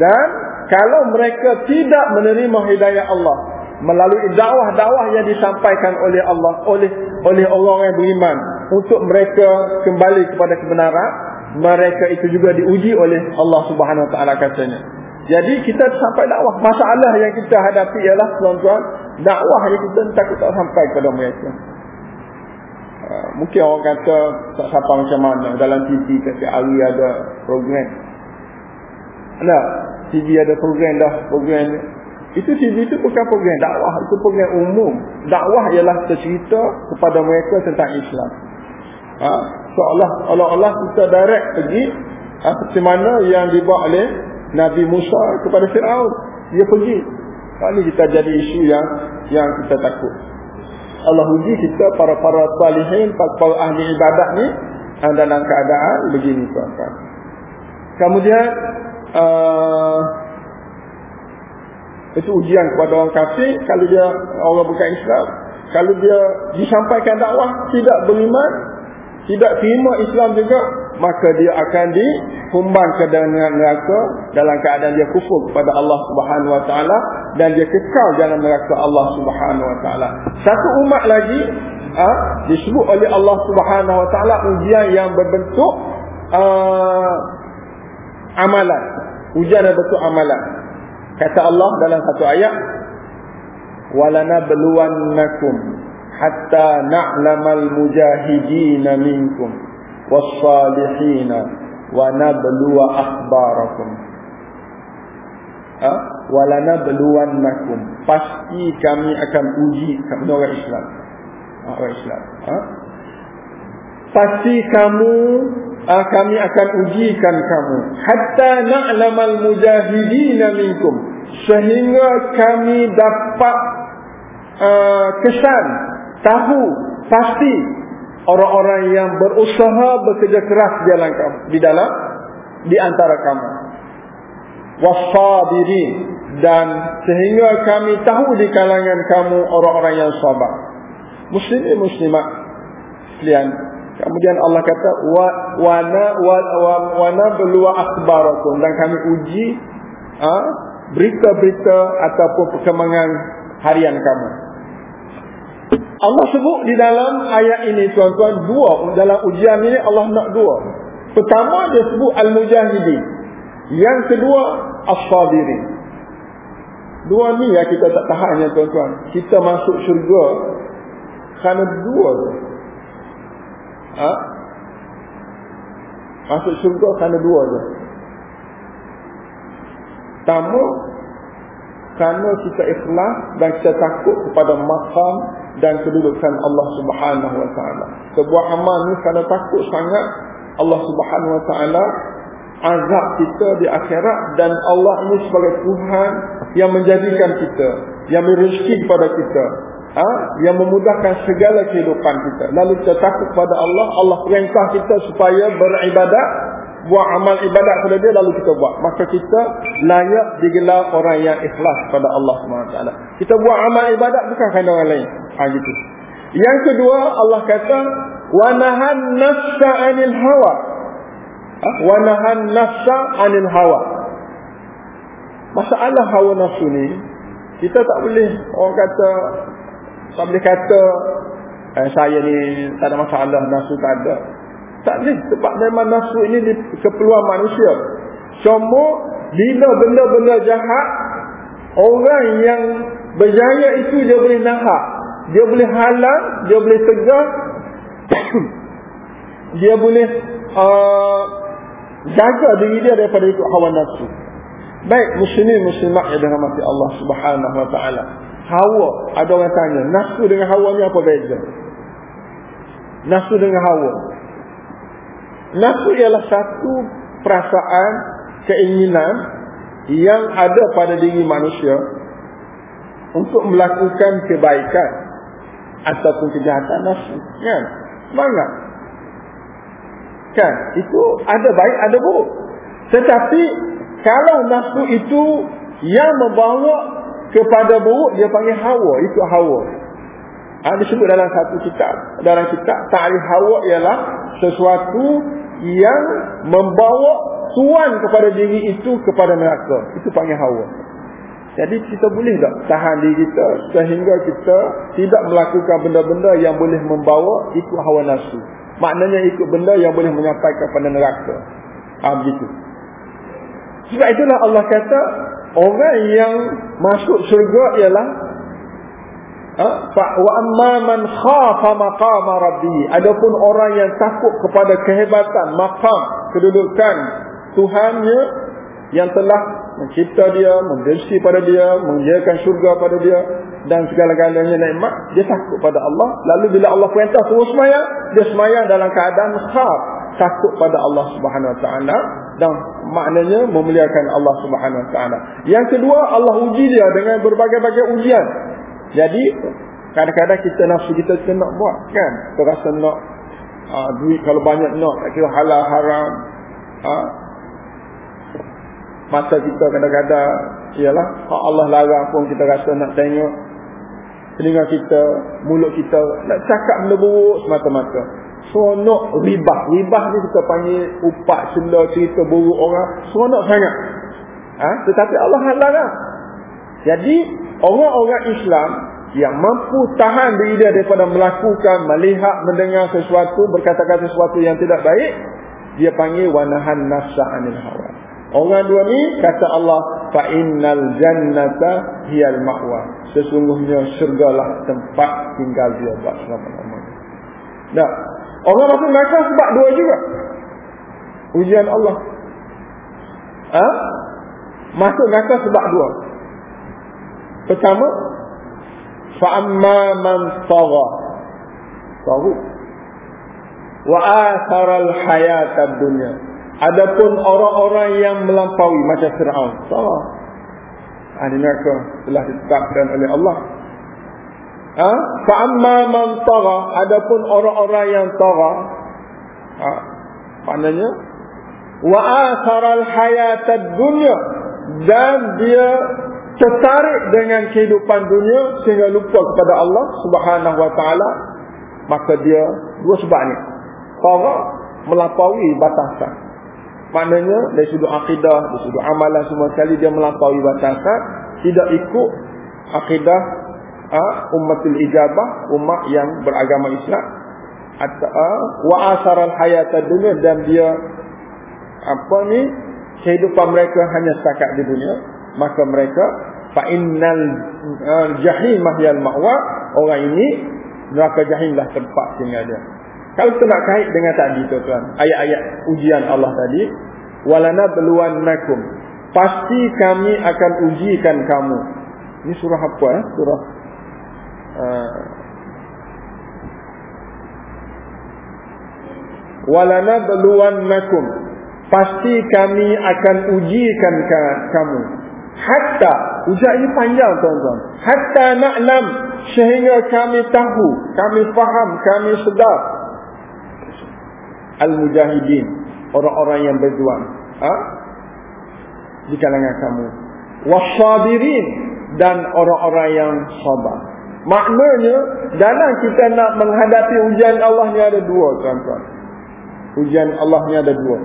Dan kalau mereka tidak menerima hidayah Allah melalui dakwah-dakwah yang disampaikan oleh Allah oleh oleh orang yang beriman untuk mereka kembali kepada kebenaran mereka itu juga diuji oleh Allah Subhanahu Taala katanya. Jadi kita sampai dakwah. Masalah yang kita hadapi ialah tuan-tuan dakwah yang kita takut tak sampai kepada mereka. Uh, mungkin orang kata tak sampai macam mana. Dalam TV kata hari ada program. Ada TV ada program dah program itu TV itu bukan program dakwah itu program umum. Dakwah ialah cerita kepada mereka tentang Islam ha? seolah Allah kita direct pergi ha? seperti mana yang dibuat oleh Nabi Musa kepada Fir'aun dia pergi ha, ini kita jadi isu yang yang kita takut Allah uji kita para-para salihin para-para ahli ibadat ni ha, dalam keadaan begini tuan-tuan kemudian uh, itu ujian kepada orang kafir kalau dia orang bukan Islam kalau dia disampaikan dakwah tidak beriman tidak terima Islam juga maka dia akan dihumban ke dalam neraka dalam keadaan dia kufur kepada Allah Subhanahu wa taala dan dia kekal dalam neraka Allah Subhanahu wa taala. Satu umat lagi ha, disebut oleh Allah Subhanahu wa taala ujian yang berbentuk uh, amalan. Ujian yang berbentuk amalan. Kata Allah dalam satu ayat walana beluwannakum hatta na'lamal mujahidin minkum was-salihin wa nabluwa akhbarakum. Ha? Walana beluwannakum pasti kami akan uji kamu orang Islam. Ha, orang Islam. Ha? Pasti kamu ha, kami akan ujikan kamu. Hatta na'lamal mujahidin minkum. Sehingga kami dapat uh, kesan tahu pasti orang-orang yang berusaha bekerja keras di dalam di dalam di antara kamu. Wasabirin dan sehingga kami tahu di kalangan kamu orang-orang yang sabar. Muslimin muslimat sekalian. Kemudian Allah kata wa wana wa wana belua akhbarakum. Dan kami uji ha, berita-berita ataupun perkembangan harian kamu Allah sebut di dalam ayat ini tuan-tuan dua. Dalam ujian ini Allah nak dua. Pertama dia sebut al-mujahidin. Yang kedua as-sabirin. Dua ni yang kita tak tahan ya tuan-tuan. Kita masuk syurga kerana dua. Tu ha? masuk syurga kerana dua tu pertama kerana kita ikhlas dan kita takut kepada makam dan kedudukan Allah Subhanahu Wa Taala. Sebuah amal ni kerana takut sangat Allah Subhanahu Wa Taala azab kita di akhirat dan Allah ini sebagai Tuhan yang menjadikan kita, yang merezeki kepada kita, ha? yang memudahkan segala kehidupan kita. Lalu kita takut kepada Allah, Allah perintah kita supaya beribadat buat amal ibadat kepada dia lalu kita buat. Maka kita layak digelar orang yang ikhlas pada Allah SWT kita buat amal ibadat bukan kerana orang lain. Ha, gitu. yang kedua Allah kata wa nahan nafsa anil hawa. Ha? wa nahan nafsa anil hawa. Masalah hawa nafsu ni kita tak boleh orang kata tak boleh kata eh, saya ni tak ada masalah nafsu tak ada tak boleh sebab memang nafsu ini keperluan manusia. Cuma bila benda-benda jahat orang yang berjaya itu dia boleh nahak. Dia boleh halang, dia boleh tegak. dia boleh uh, jaga diri dia daripada ikut hawa nafsu. Baik muslimin muslimat yang dirahmati Allah Subhanahu wa taala. Hawa, ada orang tanya, nafsu dengan hawa ni apa beza? Nafsu dengan hawa. Nafsu ialah satu perasaan, keinginan yang ada pada diri manusia untuk melakukan kebaikan ataupun kejahatan nafsu. Kan? Semangat. Kan? Itu ada baik, ada buruk. Tetapi kalau nafsu itu yang membawa kepada buruk, dia panggil hawa. Itu hawa. Ha, disebut dalam satu kitab. Dalam kitab, ta'rif hawa ialah sesuatu yang membawa tuan kepada diri itu kepada neraka. Itu panggil hawa. Jadi kita boleh tak tahan diri kita sehingga kita tidak melakukan benda-benda yang boleh membawa ikut hawa nafsu. Maknanya ikut benda yang boleh menyampaikan kepada neraka. Ha, begitu. Sebab itulah Allah kata orang yang masuk syurga ialah wa amma man khafa maqama rabbi. Adapun orang yang takut kepada kehebatan maqam kedudukan Tuhannya yang telah mencipta dia memberi pada dia menyediakan syurga pada dia dan segala-galanya nikmat dia takut pada Allah. Lalu bila Allah perintah suruh sembahyang dia sembahyang dalam keadaan khaf takut pada Allah Subhanahu wa taala. Dan maknanya memuliakan Allah Subhanahu wa taala. Yang kedua Allah uji dia dengan berbagai-bagai ujian jadi kadang-kadang kita nafsu kita nak buat kan. Kita rasa nak uh, duit kalau banyak nak tak kira halal haram. Ha? Masa kita kadang-kadang ialah Allah larang pun kita rasa nak tengok telinga kita, mulut kita nak cakap benda buruk semata-mata. Seronok ribah. Ribah ni kita panggil upak cela cerita buruk orang. Seronok sangat. Ha? Tetapi Allah larang. Jadi orang-orang Islam yang mampu tahan diri dia daripada melakukan, melihat, mendengar sesuatu, berkata-kata sesuatu yang tidak baik, dia panggil wanahan nafsa anil hawa. Orang dua ni kata Allah, fa innal jannata hiyal ma'wa. Sesungguhnya syurgalah tempat tinggal dia buat selama-lamanya. Nah, orang masuk neraka sebab dua juga. Ujian Allah. Ha? Masuk neraka sebab dua. Pertama, fa amma man tagha. Tahu. Wa athara al-hayat ad-dunya. Adapun orang-orang yang melampaui macam Firaun. Salah. Ahli neraka telah ditetapkan oleh Allah. Ha? Fa amma man tagha. Adapun orang-orang yang tagha. Ha? Maknanya wa asaral hayatad dunya dan dia tertarik dengan kehidupan dunia sehingga lupa kepada Allah Subhanahu wa taala maka dia dua sebab ni. Orang melampaui batasan. Maknanya dari sudut akidah dari sudut amalan semua sekali dia melampaui batasan tidak ikut akidah uh, ummatul ijabah umat yang beragama Islam. Atau uh, wa asaral hayatad dunya dan dia apa ni kehidupan mereka hanya setakat di dunia maka mereka fa innal uh, jahimah yal ma'wa. Orang ini neraka jahimlah tempat tinggal dia kalau kita nak kait dengan tadi tuan ayat-ayat ujian Allah tadi walana beluannakum pasti kami akan ujikan kamu. Ini surah apa eh? Surah uh, walana beluannakum pasti kami akan ujikan kamu hatta ujian ini panjang tuan-tuan. Hatta na'lam sehingga kami tahu kami faham kami sedar. Al-mujahidin orang-orang yang berjuang. Ha? di kalangan kamu. Wasabirin dan orang-orang yang sabar. Maknanya dalam kita nak menghadapi ujian Allah ni ada dua tuan-tuan. Ujian Allah ni ada dua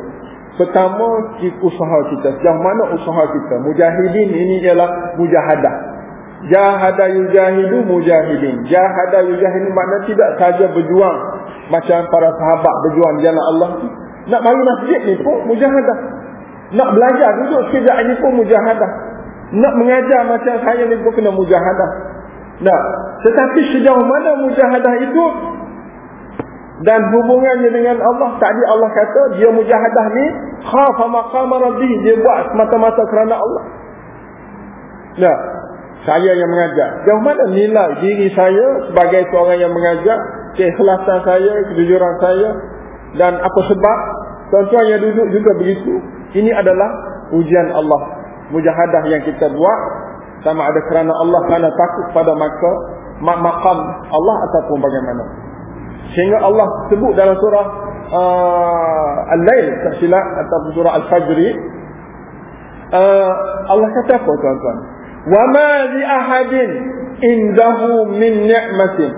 pertama usaha kita. Sejauh mana usaha kita? Mujahidin ini ialah mujahadah. Jahada yujahidu mujahidin. Jahada yujahidin makna tidak saja berjuang. Macam para sahabat berjuang di jalan Allah nak mari masjid ni pun mujahadah. Nak belajar duduk sekejap ni pun mujahadah. Nak mengajar macam saya ni pun kena mujahadah. Nah tetapi sejauh mana mujahadah itu dan hubungannya dengan Allah tadi Allah kata dia mujahadah ni khafa maqama rabbi dia buat semata-mata kerana Allah. Nah saya yang mengajar jauh mana nilai diri saya sebagai seorang yang mengajar keikhlasan saya kejujuran saya dan apa sebab? Tuan-tuan yang duduk juga begitu. Ini adalah ujian Allah. Mujahadah yang kita buat sama ada kerana Allah kerana takut pada maka maqam Allah ataupun bagaimana Sehingga Allah sebut dalam surah uh, Al-Lail tak silap ataupun surah Al-Fajri uh, Allah kata apa tuan-tuan? Wa ma li ahadin indahu min ni'matin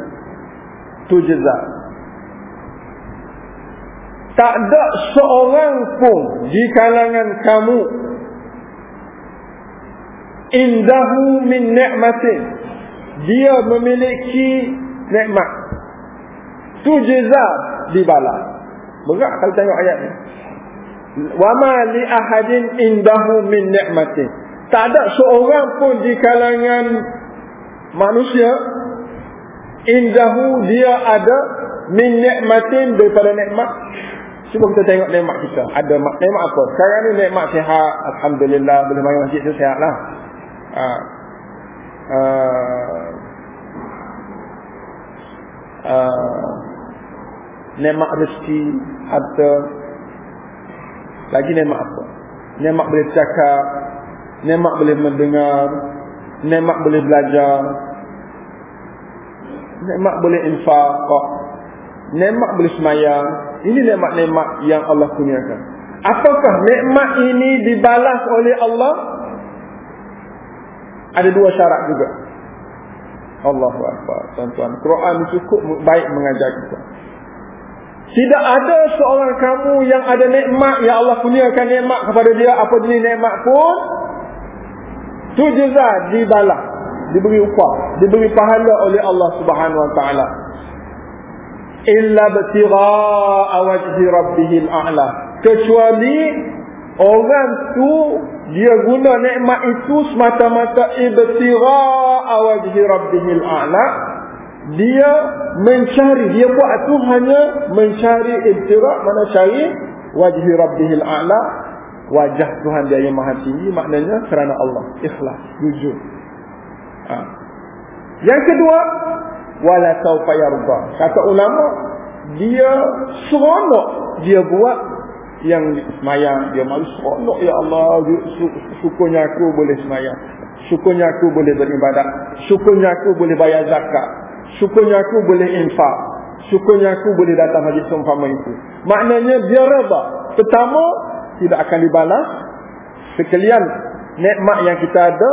tujza. Tak ada seorang pun di kalangan kamu indahu min ni'matin dia memiliki nikmat tu jaza dibalas. Berat kalau tengok ayat ni. Wa ma li ahadin indahu min ni'matin. Tak ada seorang pun di kalangan manusia indahu dia ada min ni'matin daripada nikmat. Cuba kita tengok nikmat kita. Ada nikmat apa? Sekarang ni nikmat sihat. Alhamdulillah boleh main masjid tu sihatlah. Ha. Uh, uh, Nemak rezeki Harta Lagi nemak apa Nemak boleh cakap Nemak boleh mendengar Nemak boleh belajar Nemak boleh infak Nemak boleh semayang Ini nemak-nemak yang Allah kurniakan Apakah nekmat ini dibalas oleh Allah? Ada dua syarat juga. Allahu Akbar. Tuan-tuan, Quran cukup baik mengajar kita. Tidak ada seorang kamu yang ada nikmat yang Allah kurniakan nikmat kepada dia apa jenis nikmat pun tu jaza dibalas diberi upah diberi pahala oleh Allah Subhanahu wa taala. Illa btigha wajhi rabbihil a'la. Kecuali orang tu dia guna nikmat itu semata-mata ibtigha wajhi rabbihil a'la dia mencari dia buat tu hanya mencari ibtirak mana cari wajhi rabbihil a'la. Wajah Tuhan dia yang maha tinggi maknanya kerana Allah. Ikhlas jujur. Ha. yang kedua wala saufa yarda. Kata ulama dia seronok dia buat yang semayang. Dia malu seronok ya Allah syukurnya aku boleh semayang. Syukurnya aku boleh beribadat. Syukurnya aku boleh bayar zakat syukurnya aku boleh infak. Syukurnya aku boleh datang haji seumpama itu. Maknanya dia reda. Pertama tidak akan dibalas sekalian nikmat yang kita ada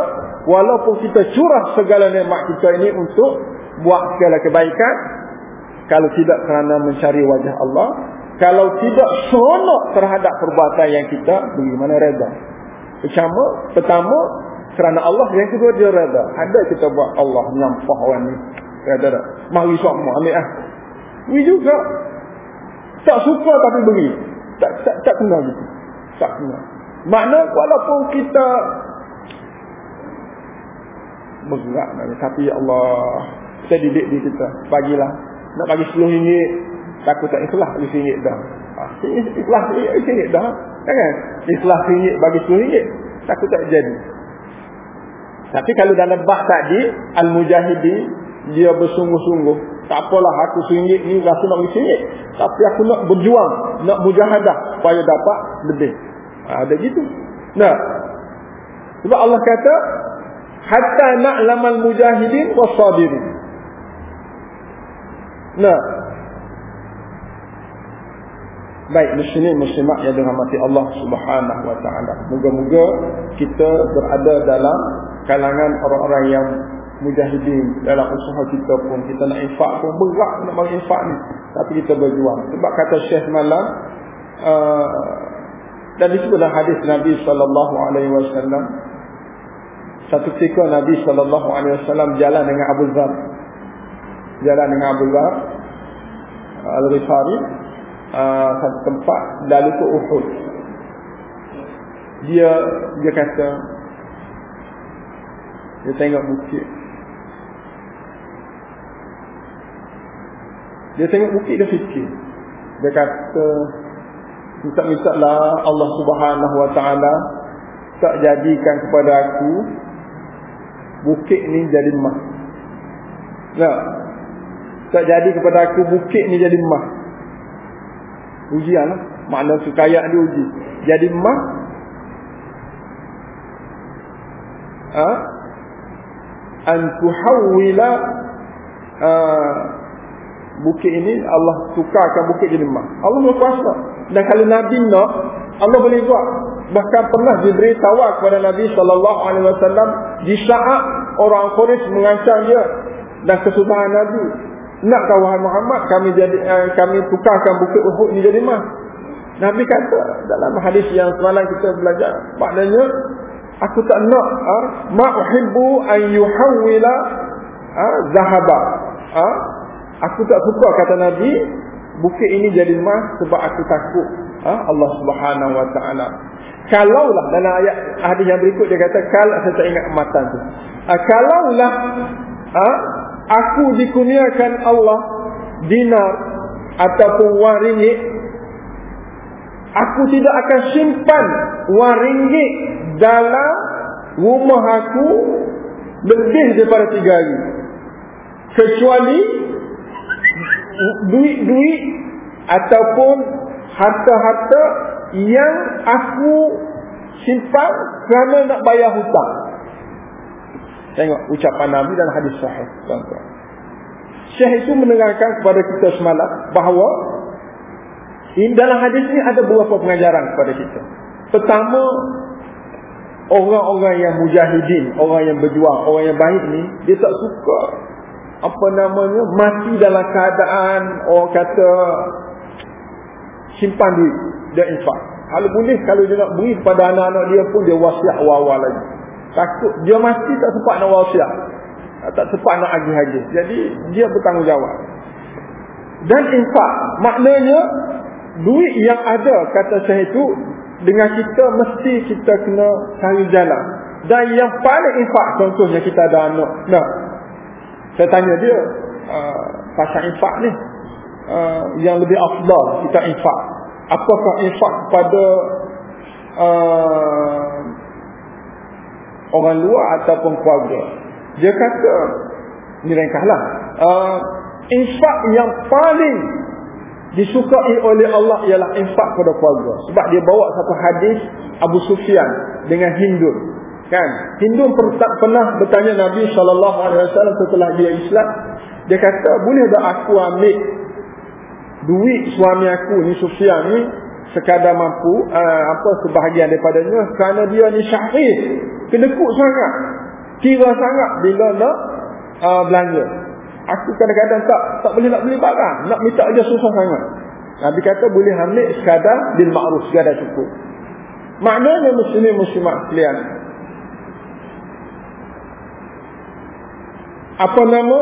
walaupun kita curah segala nikmat kita ini untuk buat segala kebaikan. Kalau tidak kerana mencari wajah Allah kalau tidak seronok terhadap perbuatan yang kita beri mana reda? Pertama pertama kerana Allah yang kedua dia reda. Ada kita buat Allah nyampah orang ni reda tak mari semua ambil ah. Ni juga. Tak suka tapi beri. Tak tak tak kenal gitu. Tak kenal makna walaupun kita bergerak tapi ya Allah saya didik di kita bagilah. Nak bagi 10 ringgit takut tak ikhlas bagi 10 ringgit dah. Ah, ikhlas ringgit dah. Kan? Ikhlas ringgit bagi 10 ringgit takut tak jadi. Tapi kalau dalam bah tadi al-mujahidi dia bersungguh-sungguh tak apalah aku ringgit ni rasa nak bagi ringgit tapi aku nak berjuang nak mujahadah supaya dapat lebih ah, ada gitu nah sebab Allah kata hatta na'lamal mujahidin was-sabirin. Nah. Baik muslimin muslimat yang dirahmati Allah Subhanahu wa taala. Moga-moga kita berada dalam kalangan orang-orang yang mujahidin dalam usaha kita pun kita nak infak pun berat nak bagi infak ni tapi kita berjuang sebab kata Syekh Malam uh, dan disebutlah hadis Nabi sallallahu alaihi wasallam satu ketika Nabi sallallahu alaihi wasallam jalan dengan Abu Dzar. Jalan dengan Abu Dzar Al-Ghifari uh, satu tempat lalu ke Uhud. Dia dia kata dia tengok bukit. Dia tengok bukit dia fikir. Dia kata minta-minta lah Allah Subhanahu wa taala tak jadikan kepada aku bukit ni jadi emas. Tak. Tak jadi kepada aku bukit ni jadi emas. Ujian lah. Makna sukaya dia uji. Jadi emas. Ha? Antuhawila ha, bukit ini Allah tukarkan bukit jadi emas. Allah berkuasa. Dan kalau Nabi nak, Allah boleh buat. Bahkan pernah diberi tawar kepada Nabi sallallahu alaihi wasallam di saat orang Quraisy mengancam dia dan kesusahan Nabi. Nak wahai Muhammad kami jadi eh, kami tukarkan bukit Uhud ni jadi emas. Nabi kata dalam hadis yang semalam kita belajar, maknanya aku tak nak ah ma uhibbu an yuhawwila ah zahaba. Ah aku tak suka kata Nabi bukit ini jadi emas sebab aku takut ah Allah Subhanahu wa taala Kalaulah dalam ayat hadis yang berikut dia kata kalau saya tak ingat matan tu. Uh, kalaulah uh, aku dikurniakan Allah dinar ataupun wang ringgit aku tidak akan simpan wang ringgit dalam rumah aku lebih daripada tiga hari. Kecuali duit-duit ataupun harta-harta yang aku simpan kerana nak bayar hutang. Tengok ucapan Nabi dan hadis sahih. Tuan-tuan. Syekh itu menerangkan kepada kita semalam bahawa dalam hadis ini ada beberapa pengajaran kepada kita. Pertama, orang-orang yang mujahidin, orang yang berjuang, orang yang baik ni, dia tak suka apa namanya mati dalam keadaan orang kata simpan duit dia infak. Kalau boleh kalau dia nak beri kepada anak-anak dia pun dia wasiat awal-awal lagi. Takut dia mesti tak sempat nak wasiat. Tak sempat nak agih-agih. Jadi dia bertanggungjawab. Dan infak maknanya duit yang ada kata saya itu dengan kita mesti kita kena cari jalan. Dan yang paling infak contohnya kita ada anak. Nah. Saya tanya dia uh, pasal infak ni uh, yang lebih afdal kita infak. Apakah infak kepada uh, orang luar ataupun keluarga? Dia kata ni ringkaslah uh, infak yang paling disukai oleh Allah ialah infak kepada keluarga. Sebab dia bawa satu hadis Abu Sufyan dengan Hindun kan? Hindun pernah bertanya Nabi SAW setelah dia Islam. Dia kata boleh tak aku ambil duit suami aku ni Sufyan ni sekadar mampu uh, apa sebahagian daripadanya? Kerana dia ni syahid. Kedekut sangat. Kira sangat bila nak uh, belanja. Aku kadang-kadang tak tak boleh nak beli barang. Nak minta aja susah sangat. Nabi kata boleh ambil sekadar bil ma'ruf sekadar cukup. Maknanya muslim muslimat sekalian apa nama?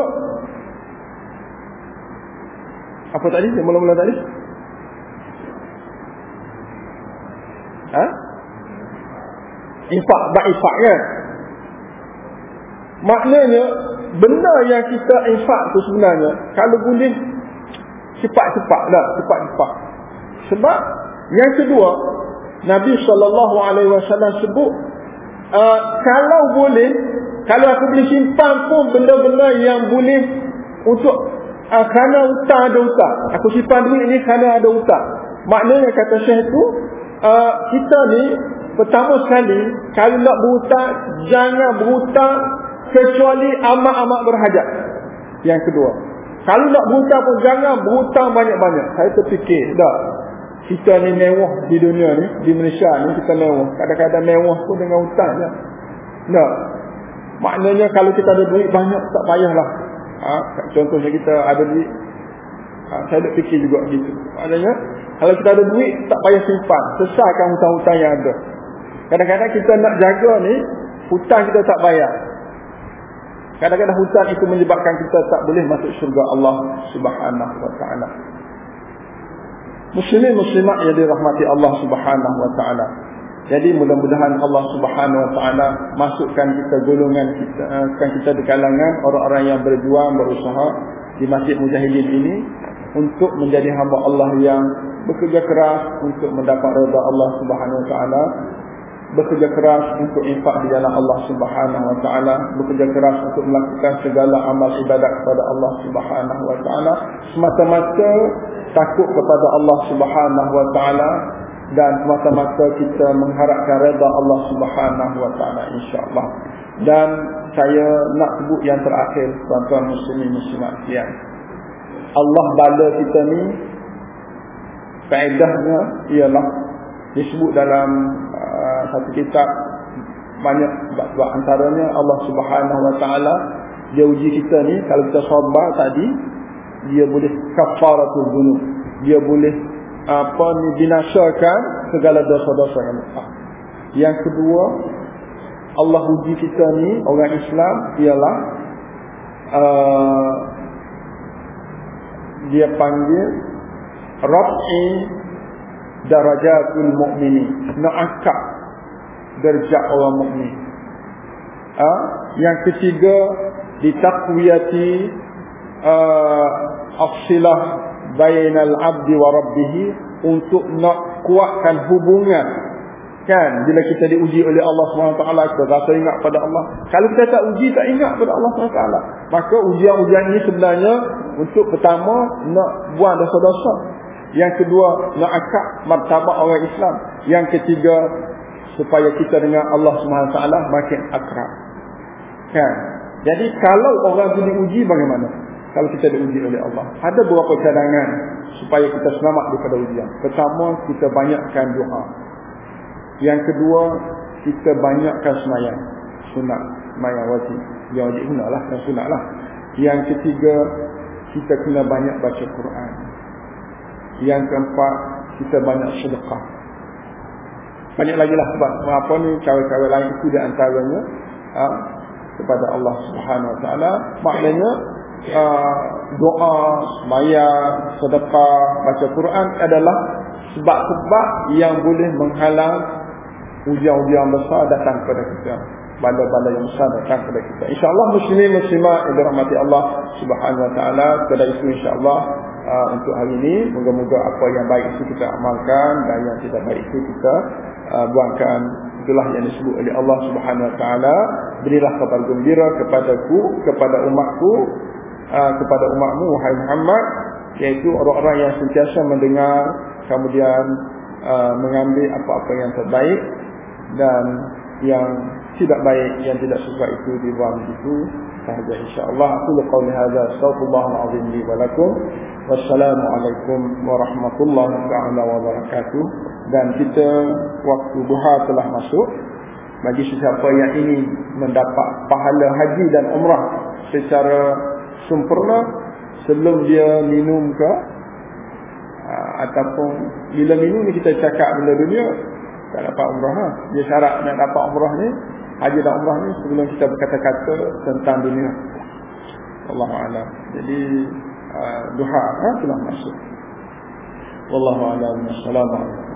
Apa tadi? Yang mula-mula tadi? Ha? infak ba'ifak kan maknanya benda yang kita infak tu sebenarnya kalau boleh cepat-cepat dah cepat-cepat. Sebab yang kedua Nabi SAW sebut uh, kalau boleh kalau aku boleh simpan pun benda-benda yang boleh untuk uh, kerana hutang ada hutang. Aku simpan duit ni kerana ada hutang. Maknanya kata syekh tu uh, kita ni pertama sekali kalau nak berhutang jangan berhutang kecuali amat-amat berhajat. Yang kedua kalau nak berhutang pun jangan berhutang banyak-banyak. Saya terfikir dah kita ni mewah di dunia ni di Malaysia ni kita mewah. Kadang-kadang mewah pun dengan hutang je. Tak maknanya kalau kita ada duit banyak tak payahlah ha? contohnya kita ada duit ha, saya ada fikir juga gitu maknanya kalau kita ada duit, tak payah simpan. Selesaikan hutang-hutang yang ada. Kadang-kadang kita nak jaga ni, hutang kita tak bayar. Kadang-kadang hutang itu menyebabkan kita tak boleh masuk syurga Allah subhanahu wa ta'ala. Muslimin muslimat yang dirahmati Allah subhanahu wa ta'ala. Jadi mudah-mudahan Allah subhanahu wa ta'ala masukkan kita golongan kita, uh, kita di kalangan orang-orang yang berjuang, berusaha di Masjid Mujahidin ini untuk menjadi hamba Allah yang bekerja keras untuk mendapat redha Allah Subhanahu wa taala bekerja keras untuk infak di jalan Allah Subhanahu wa taala bekerja keras untuk melakukan segala amal ibadat kepada Allah Subhanahu wa taala. Semata-mata takut kepada Allah Subhanahu wa taala dan semata-mata kita mengharapkan redha Allah Subhanahu wa taala insyaallah. Dan saya nak sebut yang terakhir tuan-tuan muslimin muslimat sekalian. Allah bala kita ni faedahnya ialah disebut dalam uh, satu kitab banyak sebab antaranya Allah Subhanahu Wa Taala dia uji kita ni kalau kita sabar tadi dia boleh kafaratul dzunub dia boleh apa ni binasakan segala dosa-dosa yang besar yang kedua Allah uji kita ni orang Islam ialah uh, dia panggil Rab'i darajatul mu'mini nak angkat derajat orang mukmin. Ha? yang ketiga ditakwiyati uh, afsilah bainal abdi wa rabbih untuk nak kuatkan hubungan. Kan? Bila kita diuji oleh Allah SWT kita rasa ingat pada Allah. Kalau kita tak uji tak ingat pada Allah SWT maka ujian-ujian ini sebenarnya untuk pertama nak buang dosa-dosa. Yang kedua nak akak martabat orang Islam. Yang ketiga supaya kita dengan Allah SWT makin akrab. Kan? Jadi kalau orang itu diuji bagaimana kalau kita diuji oleh Allah ada beberapa cadangan supaya kita selamat daripada ujian pertama kita banyakkan doa yang kedua, kita banyakkan semayang. Sunat, semayang wajib. Yang wajib guna lah, yang sunat lah. Yang ketiga, kita kena banyak baca Quran. Yang keempat, kita banyak sedekah. Banyak lagi lah sebab apa ni cara-cara lain itu di antaranya ha, kepada Allah Subhanahu Wa Taala. Maknanya ha, doa, semayang, sedekah, baca Quran adalah sebab-sebab yang boleh menghalang ujian-ujian besar datang kepada kita. Bala-bala yang besar datang kepada kita. Insyaallah muslimin muslimat yang dirahmati Allah Subhanahu wa taala pada itu insyaallah uh, untuk hari ini. Moga-moga apa yang baik itu kita amalkan dan yang tidak baik itu kita uh, buangkan. Itulah yang disebut oleh Allah Subhanahu wa taala. Berilah kabar gembira kepadaku kepada umatku uh, kepada umatmu wahai Muhammad iaitu orang-orang yang sentiasa mendengar kemudian uh, mengambil apa-apa yang terbaik dan yang tidak baik yang tidak suka itu dibuang itu sahaja insyaallah. Aku qauli hadza astaghfirullahal azim li wa lakum. Wassalamu alaikum warahmatullahi taala wabarakatuh. Dan kita waktu duha telah masuk. Bagi sesiapa yang ingin mendapat pahala haji dan umrah secara sempurna sebelum dia minum ke ataupun bila minum ni kita cakap benda dunia tak dapat umrah ha? dia syarat nak dapat umrah ni haji dan umrah ni sebelum kita berkata-kata tentang dunia Allah Alam jadi uh, duha ha? telah masuk Wallahu a'lam. Assalamualaikum.